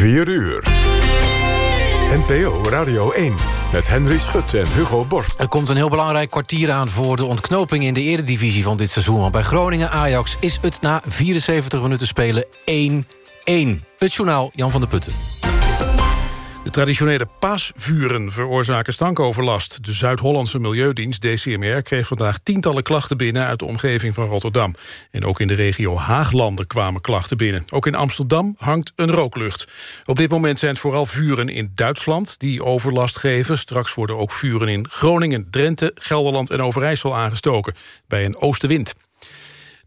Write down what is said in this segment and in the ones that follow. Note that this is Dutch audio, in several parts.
4 uur. NPO Radio 1 met Henry Schut en Hugo Borst. Er komt een heel belangrijk kwartier aan voor de ontknoping... in de eredivisie van dit seizoen. Want bij Groningen-Ajax is het na 74 minuten spelen 1-1. Het journaal Jan van der Putten. De traditionele paasvuren veroorzaken stankoverlast. De Zuid-Hollandse Milieudienst, DCMR, kreeg vandaag tientallen klachten binnen... uit de omgeving van Rotterdam. En ook in de regio Haaglanden kwamen klachten binnen. Ook in Amsterdam hangt een rooklucht. Op dit moment zijn het vooral vuren in Duitsland die overlast geven. Straks worden ook vuren in Groningen, Drenthe, Gelderland en Overijssel aangestoken... bij een oostenwind.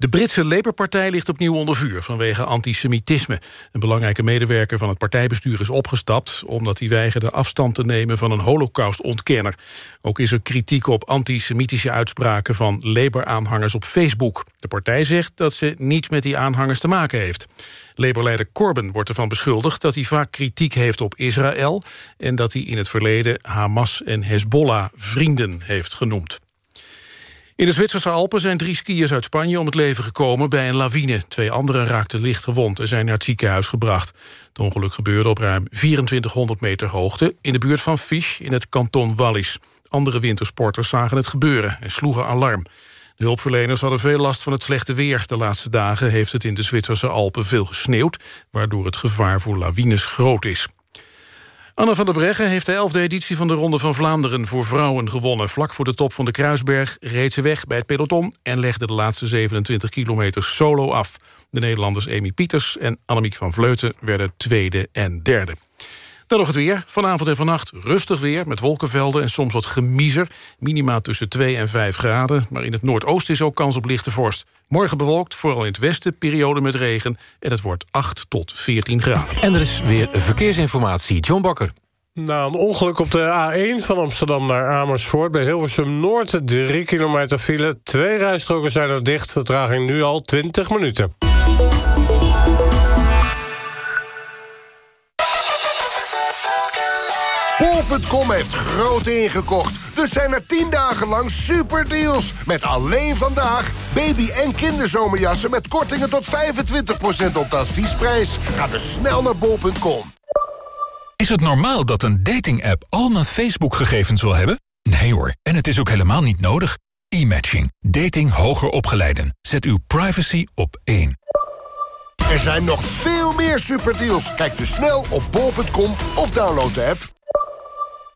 De Britse Labour-partij ligt opnieuw onder vuur vanwege antisemitisme. Een belangrijke medewerker van het partijbestuur is opgestapt... omdat hij weigerde afstand te nemen van een holocaustontkenner. Ook is er kritiek op antisemitische uitspraken van Labour-aanhangers op Facebook. De partij zegt dat ze niets met die aanhangers te maken heeft. Labour-leider Corbyn wordt ervan beschuldigd dat hij vaak kritiek heeft op Israël... en dat hij in het verleden Hamas en Hezbollah vrienden heeft genoemd. In de Zwitserse Alpen zijn drie skiers uit Spanje om het leven gekomen bij een lawine. Twee anderen raakten licht gewond en zijn naar het ziekenhuis gebracht. Het ongeluk gebeurde op ruim 2400 meter hoogte in de buurt van Fisch in het kanton Wallis. Andere wintersporters zagen het gebeuren en sloegen alarm. De hulpverleners hadden veel last van het slechte weer. De laatste dagen heeft het in de Zwitserse Alpen veel gesneeuwd... waardoor het gevaar voor lawines groot is. Anne van der Breggen heeft de elfde editie van de Ronde van Vlaanderen voor vrouwen gewonnen. Vlak voor de top van de Kruisberg reed ze weg bij het peloton... en legde de laatste 27 kilometer solo af. De Nederlanders Amy Pieters en Annemiek van Vleuten werden tweede en derde. Dan nog het weer. Vanavond en vannacht rustig weer met wolkenvelden en soms wat gemiezer. Minima tussen 2 en 5 graden. Maar in het noordoosten is ook kans op lichte vorst. Morgen bewolkt, vooral in het westen, periode met regen. En het wordt 8 tot 14 graden. En er is weer verkeersinformatie. John Bakker. Na een ongeluk op de A1 van Amsterdam naar Amersfoort... bij Hilversum Noord, 3 kilometer file. Twee rijstroken zijn er dicht, vertraging nu al 20 minuten. Bol.com heeft groot ingekocht. Dus zijn er 10 dagen lang superdeals. Met alleen vandaag baby- en kinderzomerjassen... met kortingen tot 25% op de adviesprijs. Ga dus snel naar bol.com. Is het normaal dat een dating-app al mijn Facebook-gegevens wil hebben? Nee hoor, en het is ook helemaal niet nodig. E-matching. Dating hoger opgeleiden. Zet uw privacy op één. Er zijn nog veel meer superdeals. Kijk dus snel op bol.com of download de app.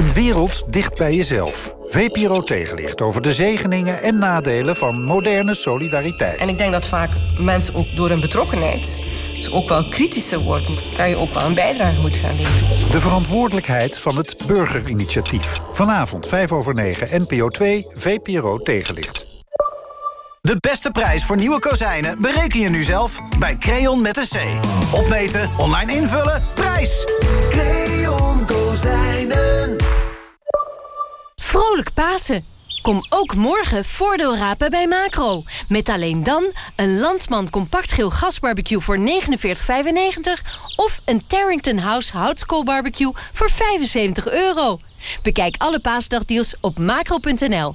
Een wereld dicht bij jezelf. VPRO tegenlicht over de zegeningen en nadelen van moderne solidariteit. En ik denk dat vaak mensen ook door hun betrokkenheid... dus ook wel kritischer worden. Dat je ook wel een bijdrage moet gaan leveren. De verantwoordelijkheid van het burgerinitiatief. Vanavond 5 over 9, NPO 2, VPRO tegenlicht. De beste prijs voor nieuwe kozijnen bereken je nu zelf bij Creon met een C. Opmeten, online invullen, prijs! Creon Kozijnen. Vrolijk Pasen! Kom ook morgen voordeel rapen bij Macro. Met alleen dan een Landsman compact geel gasbarbecue voor 49,95... of een Terrington House houtskoolbarbecue voor 75 euro. Bekijk alle paasdagdeals op macro.nl.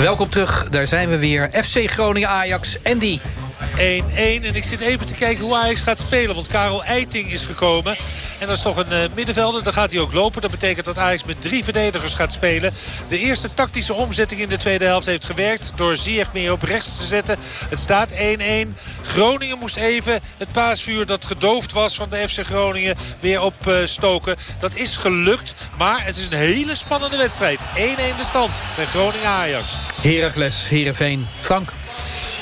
Welkom terug, daar zijn we weer. FC Groningen-Ajax, Andy. 1-1. En ik zit even te kijken hoe Ajax gaat spelen. Want Karel Eiting is gekomen. En dat is toch een uh, middenvelder. Dan gaat hij ook lopen. Dat betekent dat Ajax met drie verdedigers gaat spelen. De eerste tactische omzetting in de tweede helft heeft gewerkt. Door Ziyech meer op rechts te zetten. Het staat 1-1. Groningen moest even het paasvuur dat gedoofd was van de FC Groningen weer opstoken. dat is gelukt. Maar het is een hele spannende wedstrijd. 1-1 de stand bij Groningen-Ajax. Heracles, Heerenveen, Frank.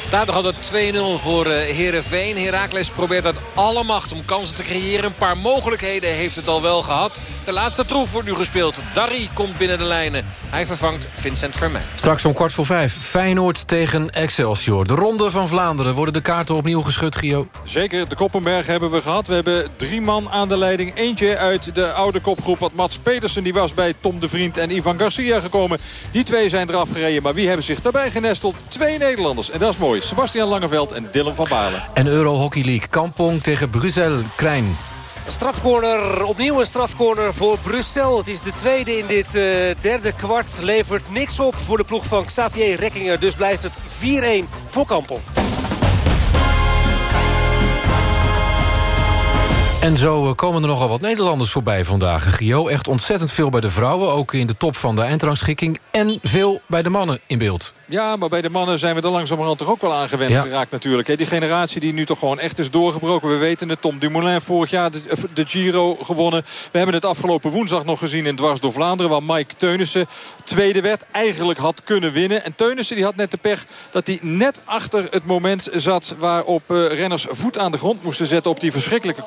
Staat nog altijd 2-0 voor uh, Heerenveen. Heracles probeert uit alle macht om kansen te creëren. Een paar mogelijkheden heeft het al wel gehad. De laatste troef wordt nu gespeeld. Darry komt binnen de lijnen. Hij vervangt Vincent Vermeij. Straks om kwart voor vijf. Feyenoord tegen Excelsior. De ronde van Vlaanderen. Worden de kaarten opnieuw geschud, Gio? Zeker, de Koppenberg hebben we gehad. We hebben drie man aan de leiding. Eentje uit de oude kopgroep. Wat Mats Pedersen die was bij Tom de Vriend en Ivan Garcia gekomen. Die twee zijn eraf gereden. Maar wie hebben zich daarbij genesteld? Twee Nederlanders. En dat is mooi. Sebastian Langeveld en Dylan van Balen. En Euro Hockey League. Kampong tegen Brussel. Krijn. Strafcorner, opnieuw een strafcorner voor Brussel. Het is de tweede in dit uh, derde kwart. Levert niks op voor de ploeg van Xavier Rekkinger. Dus blijft het 4-1 voor Kampong. En zo komen er nogal wat Nederlanders voorbij vandaag. Gio, echt ontzettend veel bij de vrouwen. Ook in de top van de eindrangschikking. En veel bij de mannen in beeld. Ja, maar bij de mannen zijn we er langzamerhand toch ook wel aangewend ja. geraakt natuurlijk. Die generatie die nu toch gewoon echt is doorgebroken. We weten het, Tom Dumoulin vorig jaar de, de, Giro gewonnen. We hebben het afgelopen woensdag nog gezien in Dwars door Vlaanderen... waar Mike Teunissen tweede werd, eigenlijk had kunnen winnen. En Teunissen die had net de pech dat hij net achter het moment zat... waarop uh, renners voet aan de grond moesten zetten op die verschrikkelijke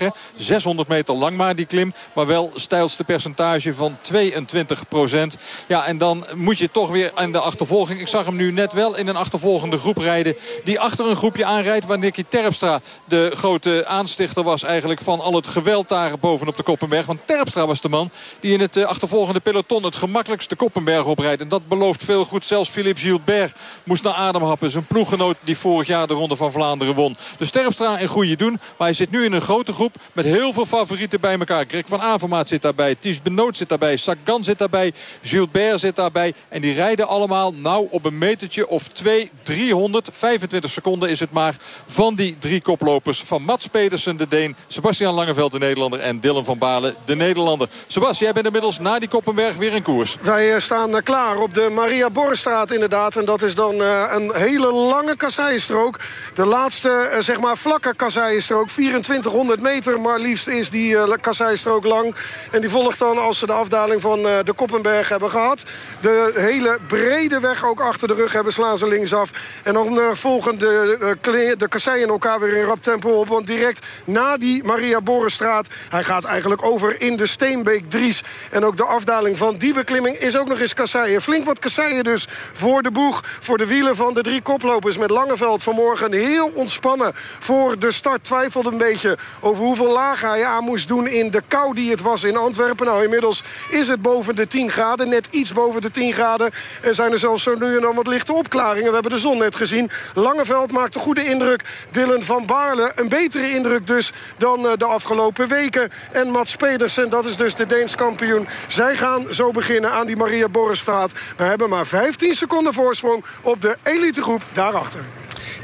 Koppenbergen. 600 meter lang maar die klim, maar wel stijlste percentage van 22 procent. Ja, en dan moet je toch weer aan de achtervolging ik zag hem nu net wel in een achtervolgende groep rijden. Die achter een groepje aanrijdt waar Nicky Terpstra de grote aanstichter was eigenlijk van al het geweld daar bovenop de Koppenberg. Want Terpstra was de man die in het eh, achtervolgende peloton het gemakkelijkste Koppenberg oprijdt. En dat belooft veel goed. Zelfs Philippe Gilbert moest naar adem happen. Zijn ploeggenoot die vorig jaar de Ronde van Vlaanderen won. Dus Terpstra in goede doen. Maar hij zit nu in een grote groep met heel veel favorieten bij elkaar. Greg van Avermaat zit daarbij. Ties Benoot zit daarbij. Sagan zit daarbij. Gilbert zit daarbij. En die rijden allemaal nou op een metertje of 2, 300. 25 seconden is het maar van die drie koplopers. Van Mats Pedersen, de Deen. Sebastian Langeveld, de Nederlander. En Dylan van Balen, de Nederlander. Sebastian, jij bent inmiddels na die Koppenberg weer in koers. Wij eh, staan klaar op de Maria Borstraat inderdaad. En dat is dan uh, een hele lange kasseienstrook. De laatste, uh, zeg maar, vlakke kasseienstrook. 2400 meter maar liefst is die uh, kasseienstrook lang. En die volgt dan als ze de afdaling van de Koppenberg hebben gehad. De hele brede weg ook achter de rug hebben, slaan ze linksaf. En dan uh, volgen de, de kasseien elkaar weer in rap tempo op. Want direct na die Maria Borenstraat... hij gaat eigenlijk over in de Steenbeek Dries. En ook de afdaling van die beklimming is ook nog eens kasseien. Flink wat kasseien dus voor de boeg. Voor de wielen van de drie koplopers met Langeveld vanmorgen. Heel ontspannen voor de start. Twijfelde een beetje over hoeveel laag hij aan moest doen... in de kou die het was in Antwerpen. Nou, inmiddels is het boven de 10 graden. Net iets boven de 10 graden. Er zijn er zelfs zo nu en dan wat lichte opklaringen. We hebben de zon net gezien. Langeveld maakt een goede indruk. Dylan van Baarle een betere indruk dus dan uh, de afgelopen weken. En Mats Pedersen, dat is dus de Deens kampioen. Zij gaan zo beginnen aan die Maria Borrestraat. We hebben maar 15 seconden voorsprong op de elitegroep daarachter.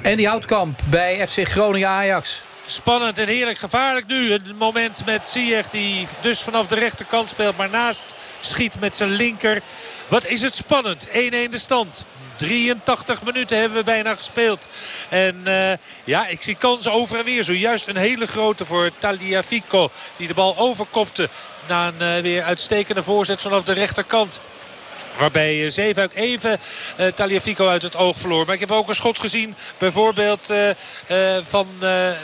En die Houtkamp bij FC Groningen Ajax. Spannend en heerlijk gevaarlijk nu. Een moment met Ziyech die dus vanaf de rechterkant speelt. Maar naast schiet met zijn linker. Wat is het spannend. 1-1 de stand. 83 minuten hebben we bijna gespeeld. En uh, ja, ik zie kansen over en weer. Zojuist een hele grote voor Taliafico. Die de bal overkopte. Na een uh, weer uitstekende voorzet vanaf de rechterkant. Waarbij Zeefuik even uh, Taliafico uit het oog verloor. Maar ik heb ook een schot gezien. Bijvoorbeeld uh, van,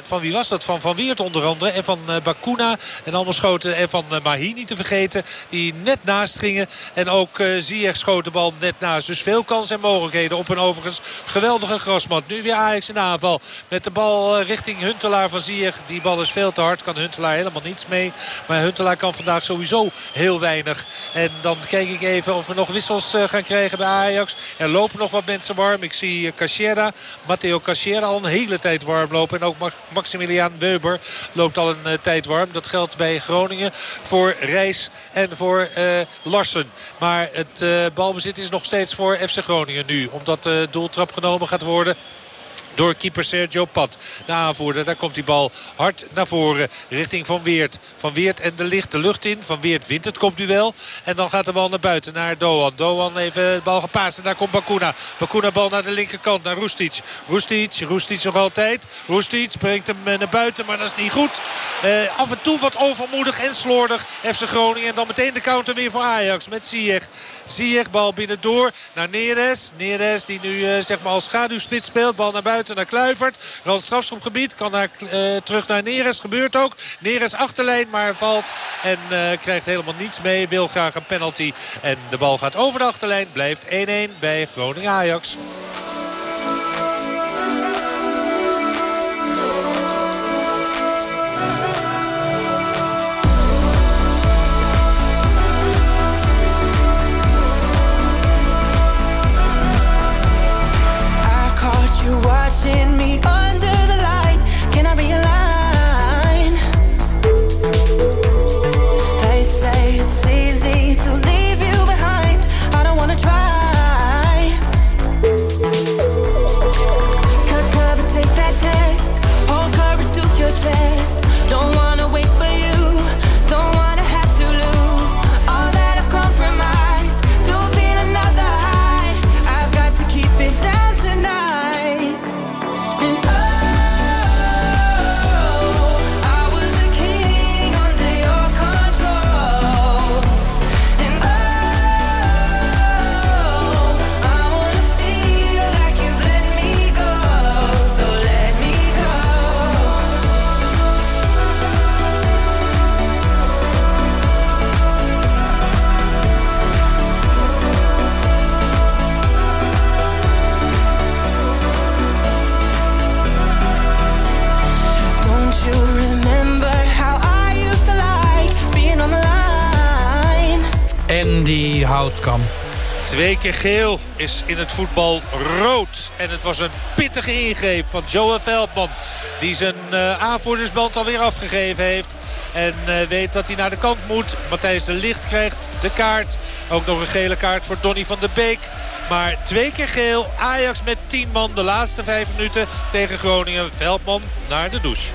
van wie was dat? Van Van Weert onder andere. En van Bakuna. En allemaal schoten. En van Mahi niet te vergeten. Die net naast gingen. En ook Ziyech schoot de bal net naast. Dus veel kansen en mogelijkheden op een overigens geweldige grasmat. Nu weer Ajax in aanval. Met de bal richting Huntelaar van Ziyech. Die bal is veel te hard. Kan Huntelaar helemaal niets mee. Maar Huntelaar kan vandaag sowieso heel weinig. En dan kijk ik even of we nog wissels gaan krijgen bij Ajax. Er lopen nog wat mensen warm. Ik zie Cachera, Matteo Cachera al een hele tijd warm lopen. En ook Maximilian Weber loopt al een tijd warm. Dat geldt bij Groningen voor Reis en voor Larsen. Maar het balbezit is nog steeds voor FC Groningen nu. Omdat de doeltrap genomen gaat worden door keeper Sergio Pat. De aanvoerder, daar komt die bal hard naar voren. Richting Van Weert. Van Weert en de licht de lucht in. Van Weert wint het kopduel. En dan gaat de bal naar buiten, naar Doan. Doan even de bal gepaast en daar komt Bakuna. Bakuna bal naar de linkerkant, naar Roestic. Roestic, Roestic nog altijd. Roestic brengt hem eh, naar buiten, maar dat is niet goed. Uh, af en toe wat overmoedig en slordig. FC Groningen en dan meteen de counter weer voor Ajax met Ziyech. Ziyech, bal binnendoor naar Neres. Neres die nu uh, zeg maar als schaduwspits speelt. Bal naar buiten naar Kluivert. Rand strafschopgebied. Kan naar, uh, terug naar Neres. Gebeurt ook. Neres achterlijn maar valt. En uh, krijgt helemaal niets mee. Wil graag een penalty. En de bal gaat over de achterlijn. Blijft 1-1 bij Groningen-Ajax. you watching me Twee keer geel is in het voetbal rood. En het was een pittige ingreep van Joe Veldman. Die zijn eh, aanvoerdersband alweer afgegeven heeft. En eh, weet dat hij naar de kant moet. Matthijs de Licht krijgt de kaart. Ook nog een gele kaart voor Donny van der Beek. Maar twee keer geel. Ajax met 10 man de laatste vijf minuten tegen Groningen. Veldman naar de douche.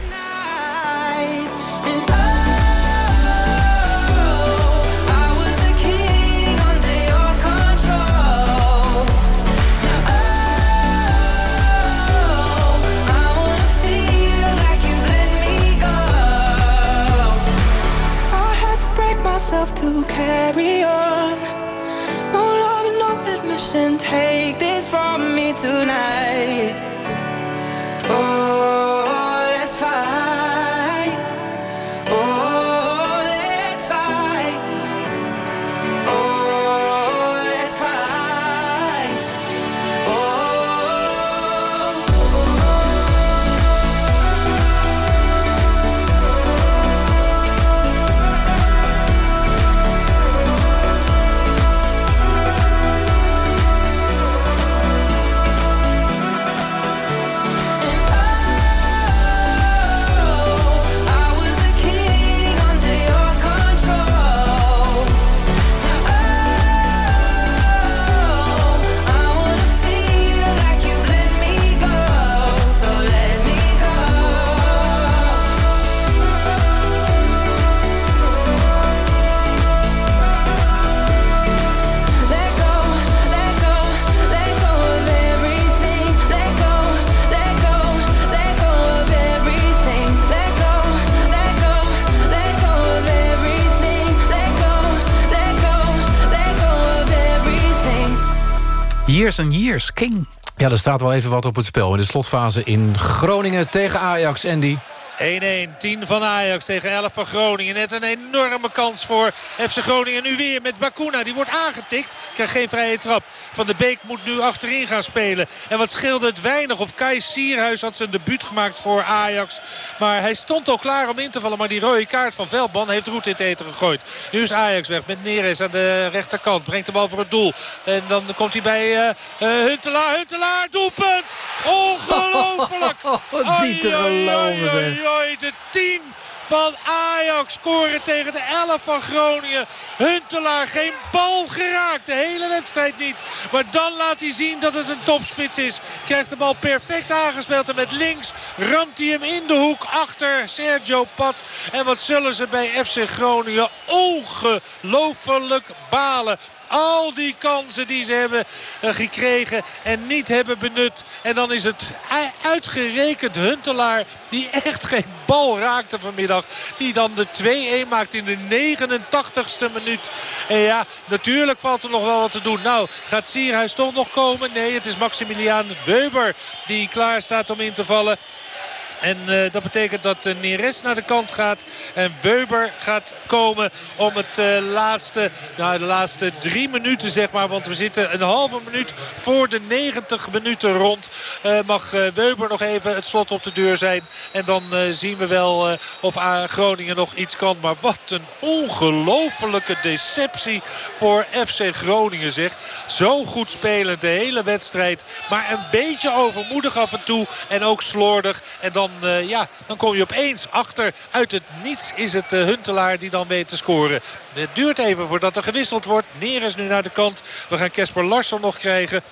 Myself to carry on. No love, no admission. Take this from me tonight. Oh, Years and years, King. Ja, er staat wel even wat op het spel in de slotfase in Groningen tegen Ajax. Andy. 1-1, 10 van Ajax tegen 11 van Groningen. Net een enorme kans voor FC Groningen. Nu weer met Bakuna. Die wordt aangetikt. Krijgt geen vrije trap. Van de Beek moet nu achterin gaan spelen. En wat scheelde het weinig. Of Kai Sierhuis had zijn debuut gemaakt voor Ajax. Maar hij stond al klaar om in te vallen. Maar die rode kaart van Veldman heeft roet in het eten gegooid. Nu is Ajax weg met Neres aan de rechterkant. Brengt de bal voor het doel. En dan komt hij bij eh, eh, Huntelaar. Huntelaar, doelpunt! Ongelooflijk! Niet te geloven, de 10 van Ajax. Scoren tegen de 11 van Groningen. Huntelaar geen bal geraakt. De hele wedstrijd niet. Maar dan laat hij zien dat het een topspits is. Krijgt de bal perfect aangespeeld. En met links ramt hij hem in de hoek achter Sergio Pat. En wat zullen ze bij FC Groningen ongelooflijk balen. Al die kansen die ze hebben eh, gekregen en niet hebben benut. En dan is het uitgerekend Huntelaar die echt geen bal raakte vanmiddag. Die dan de 2-1 maakt in de 89ste minuut. En ja, natuurlijk valt er nog wel wat te doen. Nou, gaat Sierhuis toch nog komen? Nee, het is Maximiliaan Weber die klaar staat om in te vallen. En eh, dat betekent dat uh, Neres naar de kant gaat. En Weber gaat komen om het eh, laatste, nou, de laatste drie minuten zeg maar. Want we zitten een halve minuut voor de 90 minuten rond. Eh, mag eh, Weber nog even het slot op de deur zijn. En dan eh, zien we wel eh, of Groningen nog iets kan. Maar wat een ongelofelijke deceptie voor FC Groningen zeg. Zo goed spelen de hele wedstrijd. Maar een beetje overmoedig af en toe. En ook slordig. En dan, eh, ja, dan kom je opeens achter. Uit het niets is het eh, Huntelaar die dan weet te scoren. Het duurt even voordat er gewisseld wordt. Neres nu naar de kant. We gaan Kesper Larsson nog krijgen.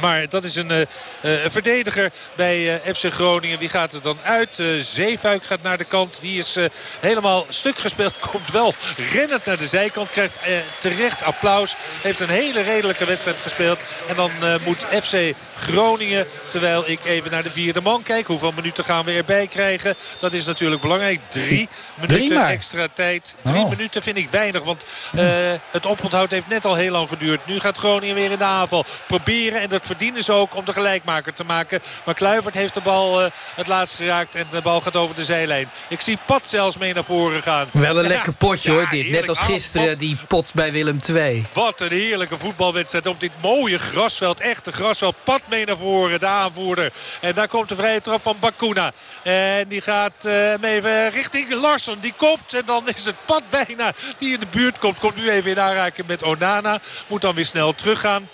Maar dat is een eh, eh, verdediger bij eh, FC Groningen. Wie gaat er dan uit? Zeefuik gaat naar de kant. Die is helemaal stuk gespeeld. Komt wel rennend naar de zijkant. Krijgt terecht applaus. Heeft een hele redelijke wedstrijd gespeeld. En dan moet FC Groningen, terwijl ik even naar de vierde man kijk. Hoeveel minuten gaan we erbij krijgen? Dat is natuurlijk belangrijk. Drie minuten extra tijd. Drie Oh. minuten vind ik weinig. Want eh, het oponthoud heeft net al heel lang geduurd. Nu gaat Groningen weer in de aanval. Proberen en dat verdienen ze ook om de gelijkmaker te maken. Maar Kluivert heeft de bal eh, het laatst geraakt. En de bal gaat over de zijlijn. Ik zie Pat zelfs mee naar voren gaan. Wel een Ja, lekker potje ja, hoor dit. Net als Ah, gisteren die pot bij Willem II. Wat een heerlijke voetbalwedstrijd op dit mooie grasveld. Echte grasveld. Pat mee naar voren, de aanvoerder. En daar komt de vrije trap van Bakuna. En die gaat eh, hem even richting Larsson. Die kopt en dan is het Pat bijna die in de buurt komt. Komt nu even in aanraking met Onana. Moet dan weer snel teruggaan.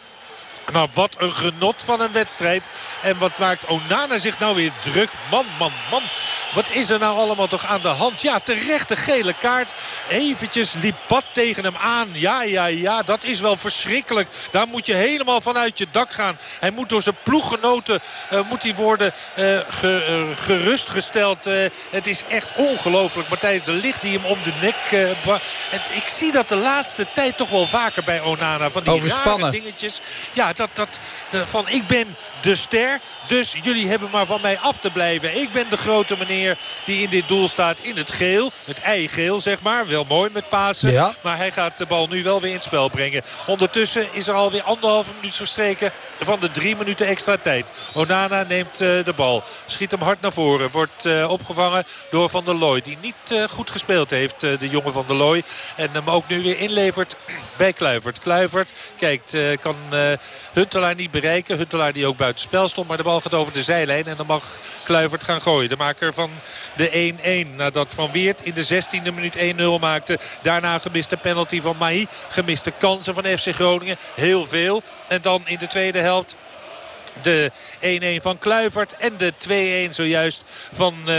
Maar wat een genot van een wedstrijd. En wat maakt Onana zich nou weer druk. Man, man, man. Wat is er nou allemaal toch aan de hand? Ja, terecht de gele kaart. Eventjes liep Pat tegen hem aan. Ja, ja, ja. Dat is wel verschrikkelijk. Daar moet je helemaal vanuit je dak gaan. Hij moet door zijn ploeggenoten eh, moet hij worden eh, ge- eh, gerustgesteld. Het is echt ongelooflijk. Matthijs de Ligt die hem om de nek... het, ik zie dat de laatste tijd toch wel vaker bij Onana. Van die Overspannen. rare dingetjes. Ja, dat, dat, van ik ben de ster. Dus jullie hebben maar van mij af te blijven. Ik ben de grote meneer die in dit doel staat in het geel. Het eigeel, zeg maar. Wel mooi met Pasen. Ja. Maar hij gaat de bal nu wel weer in het spel brengen. Ondertussen is er alweer anderhalve minuut verstreken van de drie minuten extra tijd. Onana neemt eh, de bal. Schiet hem hard naar voren. Wordt eh, opgevangen door Van der Looy. Die niet eh, goed gespeeld heeft, de jongen van der Looy. En hem ook nu weer inlevert bij Kluivert. Kluivert kijkt, kan Huntelaar niet bereiken. Huntelaar die ook buiten spel stond. Maar de bal gaat over de zijlijn. En dan mag Kluivert gaan gooien. De maker van de 1-1. Nadat Van Weert in de 16e minuut 1-0 maakte. Daarna gemiste penalty van Mahi. Gemiste kansen van FC Groningen. Heel veel. En dan in de tweede helft de 1-1 van Kluivert en de 2-1 zojuist van eh,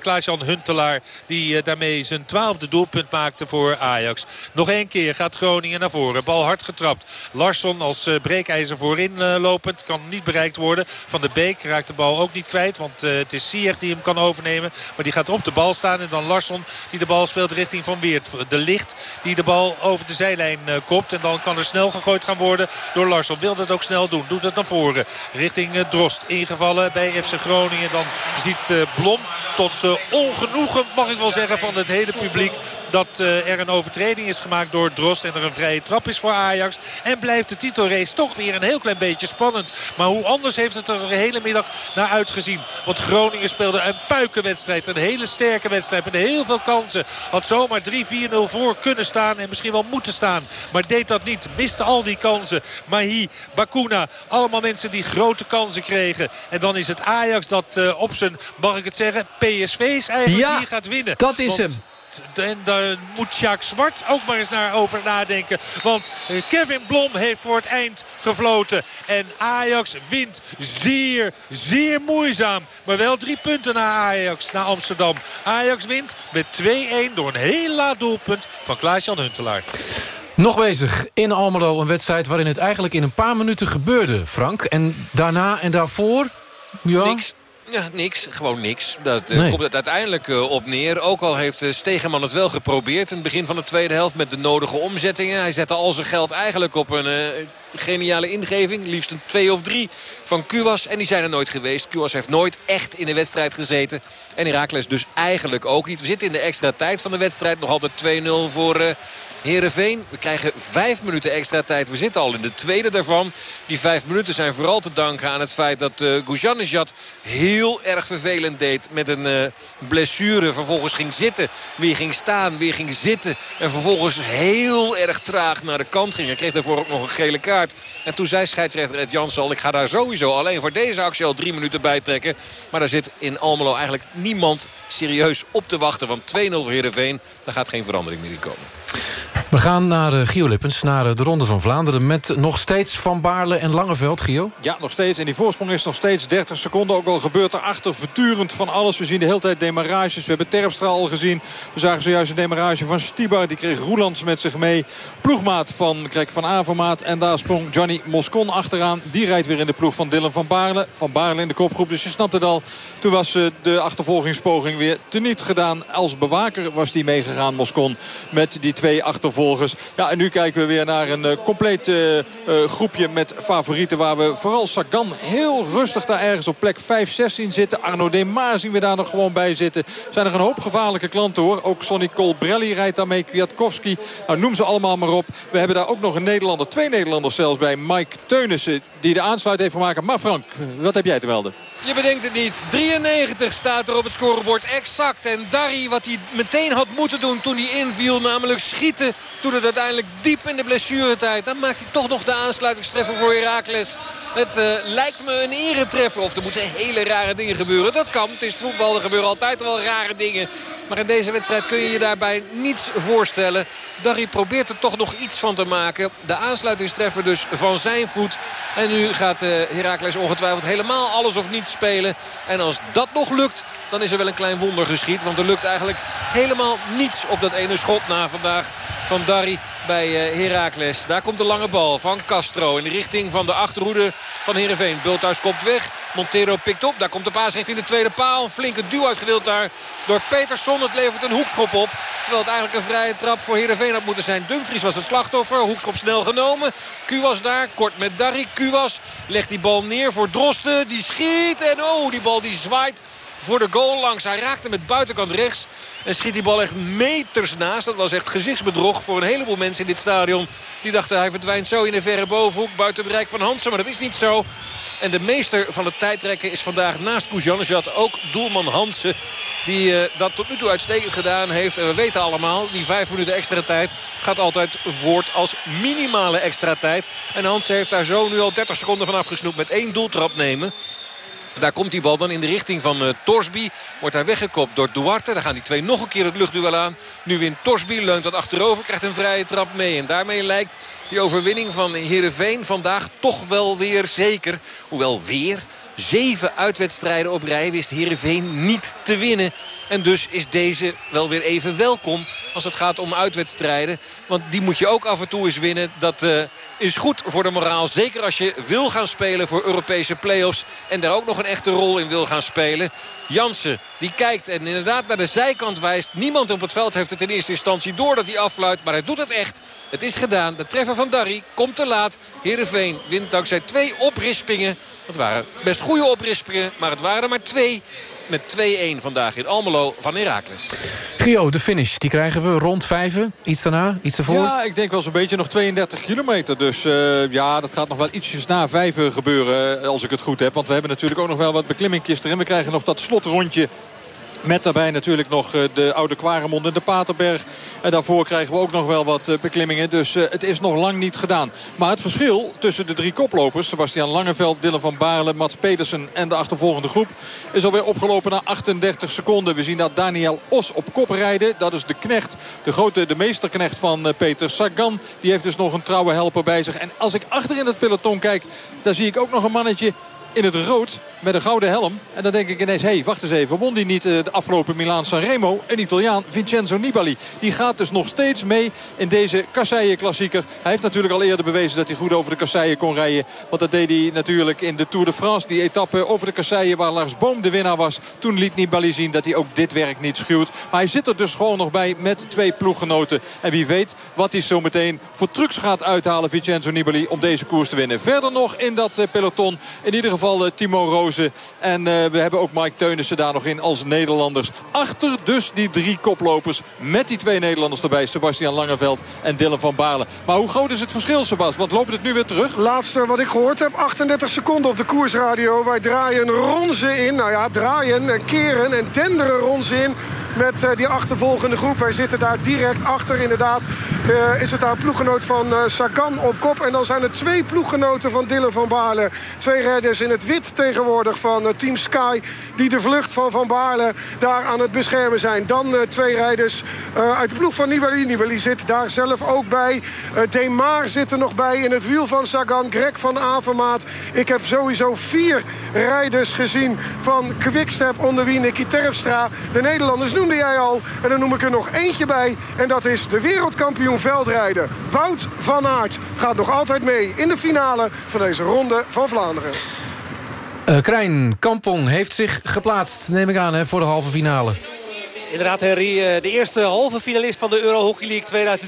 Klaas-Jan Huntelaar. Die eh, daarmee zijn twaalfde doelpunt maakte voor Ajax. Nog één keer gaat Groningen naar voren. Bal hard getrapt. Larsson als eh, breekijzer voorin eh, lopend. Kan niet bereikt worden. Van de Beek raakt de bal ook niet kwijt. Want eh, het is Sier die hem kan overnemen. Maar die gaat op de bal staan. En dan Larsson die de bal speelt richting Van Weert. De Licht die de bal over de zijlijn eh, kopt. En dan kan er snel gegooid gaan worden door Larsson. Wil dat ook snel doen. Doet het naar voren. Richting eh, Drost. Ingevallen bij FC Groningen. Dan ziet eh, Blom tot eh, ongenoegen mag ik wel zeggen van het hele publiek. Dat eh, er een overtreding is gemaakt door Drost. En er een vrije trap is voor Ajax. En blijft de titelrace toch weer een heel klein beetje spannend. Maar hoe anders heeft het er de hele middag naar uitgezien. Want Groningen speelde een puikenwedstrijd. Een hele sterke wedstrijd met heel veel kansen. Had zomaar 3-4-0 voor kunnen staan. En misschien wel moeten staan. Maar deed dat niet. Miste al die kansen. Mahi, Bakuna. Allemaal mensen die grote kansen kregen. En dan is het Ajax dat eh, op zijn, mag ik het zeggen, PSV's eigenlijk Ja, hier gaat winnen. dat is Want hem. En daar moet Jacques Zwart ook maar eens naar over nadenken. Want eh, Kevin Blom heeft voor het eind gefloten. En Ajax wint zeer, zeer moeizaam. Maar wel drie punten naar Ajax, naar Amsterdam. Ajax wint met 2-1 door een heel laat doelpunt van Klaas-Jan Huntelaar. Nog bezig in Almelo, een wedstrijd waarin het eigenlijk in een paar minuten gebeurde, Frank. En daarna en daarvoor... Ja. Niks. Ja, niks. Gewoon niks. Dat eh, Nee. komt het uiteindelijk eh, op neer. Ook al heeft eh, Stegeman het wel geprobeerd in het begin van de tweede helft... met de nodige omzettingen. Hij zette al zijn geld eigenlijk op een geniale ingeving. Liefst een twee of drie van Kuwas. En die zijn er nooit geweest. Kuwas heeft nooit echt in de wedstrijd gezeten. En Herakles dus eigenlijk ook niet. We zitten in de extra tijd van de wedstrijd. Nog altijd 2-0 voor... Heerenveen. We krijgen vijf minuten extra tijd. We zitten al in de tweede daarvan. Die vijf minuten zijn vooral te danken aan het feit dat uh, Gujanejad heel erg vervelend deed. Met een uh, blessure. Vervolgens ging zitten. Weer ging staan. Weer ging zitten. En vervolgens heel erg traag naar de kant ging. Hij kreeg daarvoor ook nog een gele kaart. En toen zei scheidsrechter Ed Jans. Ik ga daar sowieso alleen voor deze actie al drie minuten bij trekken. Maar daar zit in Almelo eigenlijk niemand serieus op te wachten. Want 2-0 voor Heerenveen. Daar gaat geen verandering meer in komen. We gaan naar uh, Gio Lippens, naar uh, de Ronde van Vlaanderen... met nog steeds Van Baarle en Langeveld, Gio. Ja, nog steeds. En die voorsprong is nog steeds 30 seconden. Ook al gebeurt er achter voortdurend van alles. We zien de hele tijd demarages. We hebben Terpstra al gezien. We zagen zojuist een demarage van Stibar. Die kreeg Roelands met zich mee. Ploegmaat van Krek van Avermaat. En daar sprong Johnny Moscon achteraan. Die rijdt weer in de ploeg van Dylan van Baarle. Van Baarle in de kopgroep. Dus je snapt het al. Toen was uh, de achtervolgingspoging weer teniet gedaan. Als bewaker was die meegegaan, Moscon. Met die achtervolgers. Ja, en nu kijken we weer naar een uh, compleet uh, uh, groepje met favorieten. Waar we vooral Sagan heel rustig daar ergens op plek 5, 6 zien zitten. Arno Demar zien we daar nog gewoon bij zitten. Zijn er een hoop gevaarlijke klanten hoor. Ook Sonny Colbrelli rijdt daarmee. Kwiatkowski. Nou, noem ze allemaal maar op. We hebben daar ook nog een Nederlander. Twee Nederlanders zelfs bij. Mike Teunissen. Die de aansluit heeft gemaakt. Maar Frank, wat heb jij te melden? Je bedenkt het niet. 93 staat er op het scorebord. Exact. En Darry, wat hij meteen had moeten doen toen hij inviel. Namelijk schieten. Doet het uiteindelijk diep in de blessuretijd. Dan maakt hij toch nog de aansluitingstreffer voor Heracles. Het uh, lijkt me een eretreffer. Of er moeten hele rare dingen gebeuren. Dat kan. Het is voetbal. Er gebeuren altijd wel rare dingen. Maar in deze wedstrijd kun je je daarbij niets voorstellen. Darry probeert er toch nog iets van te maken. De aansluitingstreffer dus van zijn voet. En nu gaat uh, Heracles ongetwijfeld helemaal alles of niets spelen. En als dat nog lukt, dan is er wel een klein wonder geschied. Want er lukt eigenlijk helemaal niets op dat ene schot na vandaag van Darry bij uh, Heracles. Daar komt de lange bal van Castro in de richting van de achterhoede van Heerenveen. Bulthuis komt weg. Montero pikt op. Daar komt de paas richting de tweede paal. Een flinke duw uitgedeeld daar door Peterson. Het levert een hoekschop op. Terwijl het eigenlijk een vrije trap voor Heerenveen had moeten zijn. Dumfries was het slachtoffer. Hoekschop snel genomen. Kuwas daar. Kort met Darry. Kuwas legt die bal neer voor Drosten. Die schiet. En oh, die bal die zwaait voor de goal langs. Hij raakte met buitenkant rechts. En schiet die bal echt meters naast. Dat was echt gezichtsbedrog voor een heleboel mensen in dit stadion. Die dachten hij verdwijnt zo in de verre bovenhoek. Buiten bereik van Hansen. Maar dat is niet zo. En de meester van het tijdrekken is vandaag naast Kujanejad ook doelman Hansen. Die uh, dat tot nu toe uitstekend gedaan heeft. En we weten allemaal, die vijf minuten extra tijd gaat altijd voort als minimale extra tijd. En Hansen heeft daar zo nu al 30 seconden van afgesnoept met één doeltrap nemen. Daar komt die bal dan in de richting van uh, Torsby. Wordt daar weggekopt door Duarte. Daar gaan die twee nog een keer het luchtduel aan. Nu wint Torsby, leunt wat achterover, krijgt een vrije trap mee. En daarmee lijkt die overwinning van Heerenveen vandaag toch wel weer zeker. Hoewel weer... Zeven uitwedstrijden op rij wist Heerenveen niet te winnen. En dus is deze wel weer even welkom als het gaat om uitwedstrijden. Want die moet je ook af en toe eens winnen. Dat uh, is goed voor de moraal. Zeker als je wil gaan spelen voor Europese play-offs. En daar ook nog een echte rol in wil gaan spelen. Jansen die kijkt en inderdaad naar de zijkant wijst. Niemand op het veld heeft het in eerste instantie door dat hij affluit. Maar hij doet het echt. Het is gedaan. De treffer van Darry komt te laat. Heerenveen wint dankzij twee oprispingen. Het waren best goede oprispingen, maar het waren er maar twee. Met 2-1 vandaag in Almelo van Heracles. Gio, de finish, die krijgen we rond vijven. Iets daarna, iets ervoor? Ja, ik denk wel zo'n beetje nog 32 kilometer. Dus uh, ja, dat gaat nog wel ietsjes na vijven gebeuren, als ik het goed heb. Want we hebben natuurlijk ook nog wel wat beklimmingjes erin. We krijgen nog dat slotrondje Met daarbij natuurlijk nog eh, de Oude Kwaremond en de Paterberg. En daarvoor krijgen we ook nog wel wat eh, beklimmingen. Dus eh, het is nog lang niet gedaan. Maar het verschil tussen de drie koplopers... Sebastian Langeveld, Dylan van Baarle, Mats Pedersen en de achtervolgende groep... is alweer opgelopen naar 38 seconden. We zien dat Daniel Os op kop rijden. Dat is de knecht, de grote de meesterknecht van Peter Sagan. Die heeft dus nog een trouwe helper bij zich. En als ik achter in het peloton kijk... dan zie ik ook nog een mannetje in het rood met een gouden helm. En dan denk ik ineens, hé, hey, wacht eens even. Won die niet uh, de afgelopen Milaan Sanremo? Een Italiaan, Vincenzo Nibali. Die gaat dus nog steeds mee in deze Kasseien-klassieker. Hij heeft natuurlijk al eerder bewezen dat hij goed over de Kasseien kon rijden. Want dat deed hij natuurlijk in de Tour de France. Die etappe over de Kasseien waar Lars Boom de winnaar was. Toen liet Nibali zien dat hij ook dit werk niet schuwt. Maar hij zit er dus gewoon nog bij met twee ploeggenoten. En wie weet wat hij zo meteen voor trucs gaat uithalen, Vincenzo Nibali, om deze koers te winnen. Verder nog in dat uh, peloton. In ieder geval uh, Timo Rozen. En uh, we hebben ook Mike Teunissen daar nog in als Nederlanders. Achter dus die drie koplopers met die twee Nederlanders erbij. Sebastian Langeveld en Dylan van Baarle. Maar hoe groot is het verschil, Sebas? Wat loopt het nu weer terug? Laatste wat ik gehoord heb, 38 seconden op de koersradio. Wij draaien ronzen in. Nou ja, draaien en keren en denderen ronzen in met die achtervolgende groep. Wij zitten daar direct achter. Inderdaad is het daar ploeggenoot van uh, Sagan op kop. En dan zijn er twee ploeggenoten van Dylan van Baarle. Twee rijders in het wit tegenwoordig van Team Sky. Die de vlucht van Van Baarle daar aan het beschermen zijn. Dan twee rijders uit de ploeg van Nibali. Nibali zit daar zelf ook bij. Demar zit er nog bij in het wiel van Sagan. Greg van Avermaat. Ik heb sowieso vier rijders gezien van Quickstep onder wie Nicky Terpstra. De Nederlanders noemde jij al. En dan noem ik er nog eentje bij. En dat is de wereldkampioen veldrijden. Wout van Aert gaat nog altijd mee in de finale van deze ronde van Vlaanderen. Uh, Krijn Kampong heeft zich geplaatst, neem ik aan, hè, voor de halve finale. Inderdaad, Henry. De eerste halve finalist van de Euro Hockey League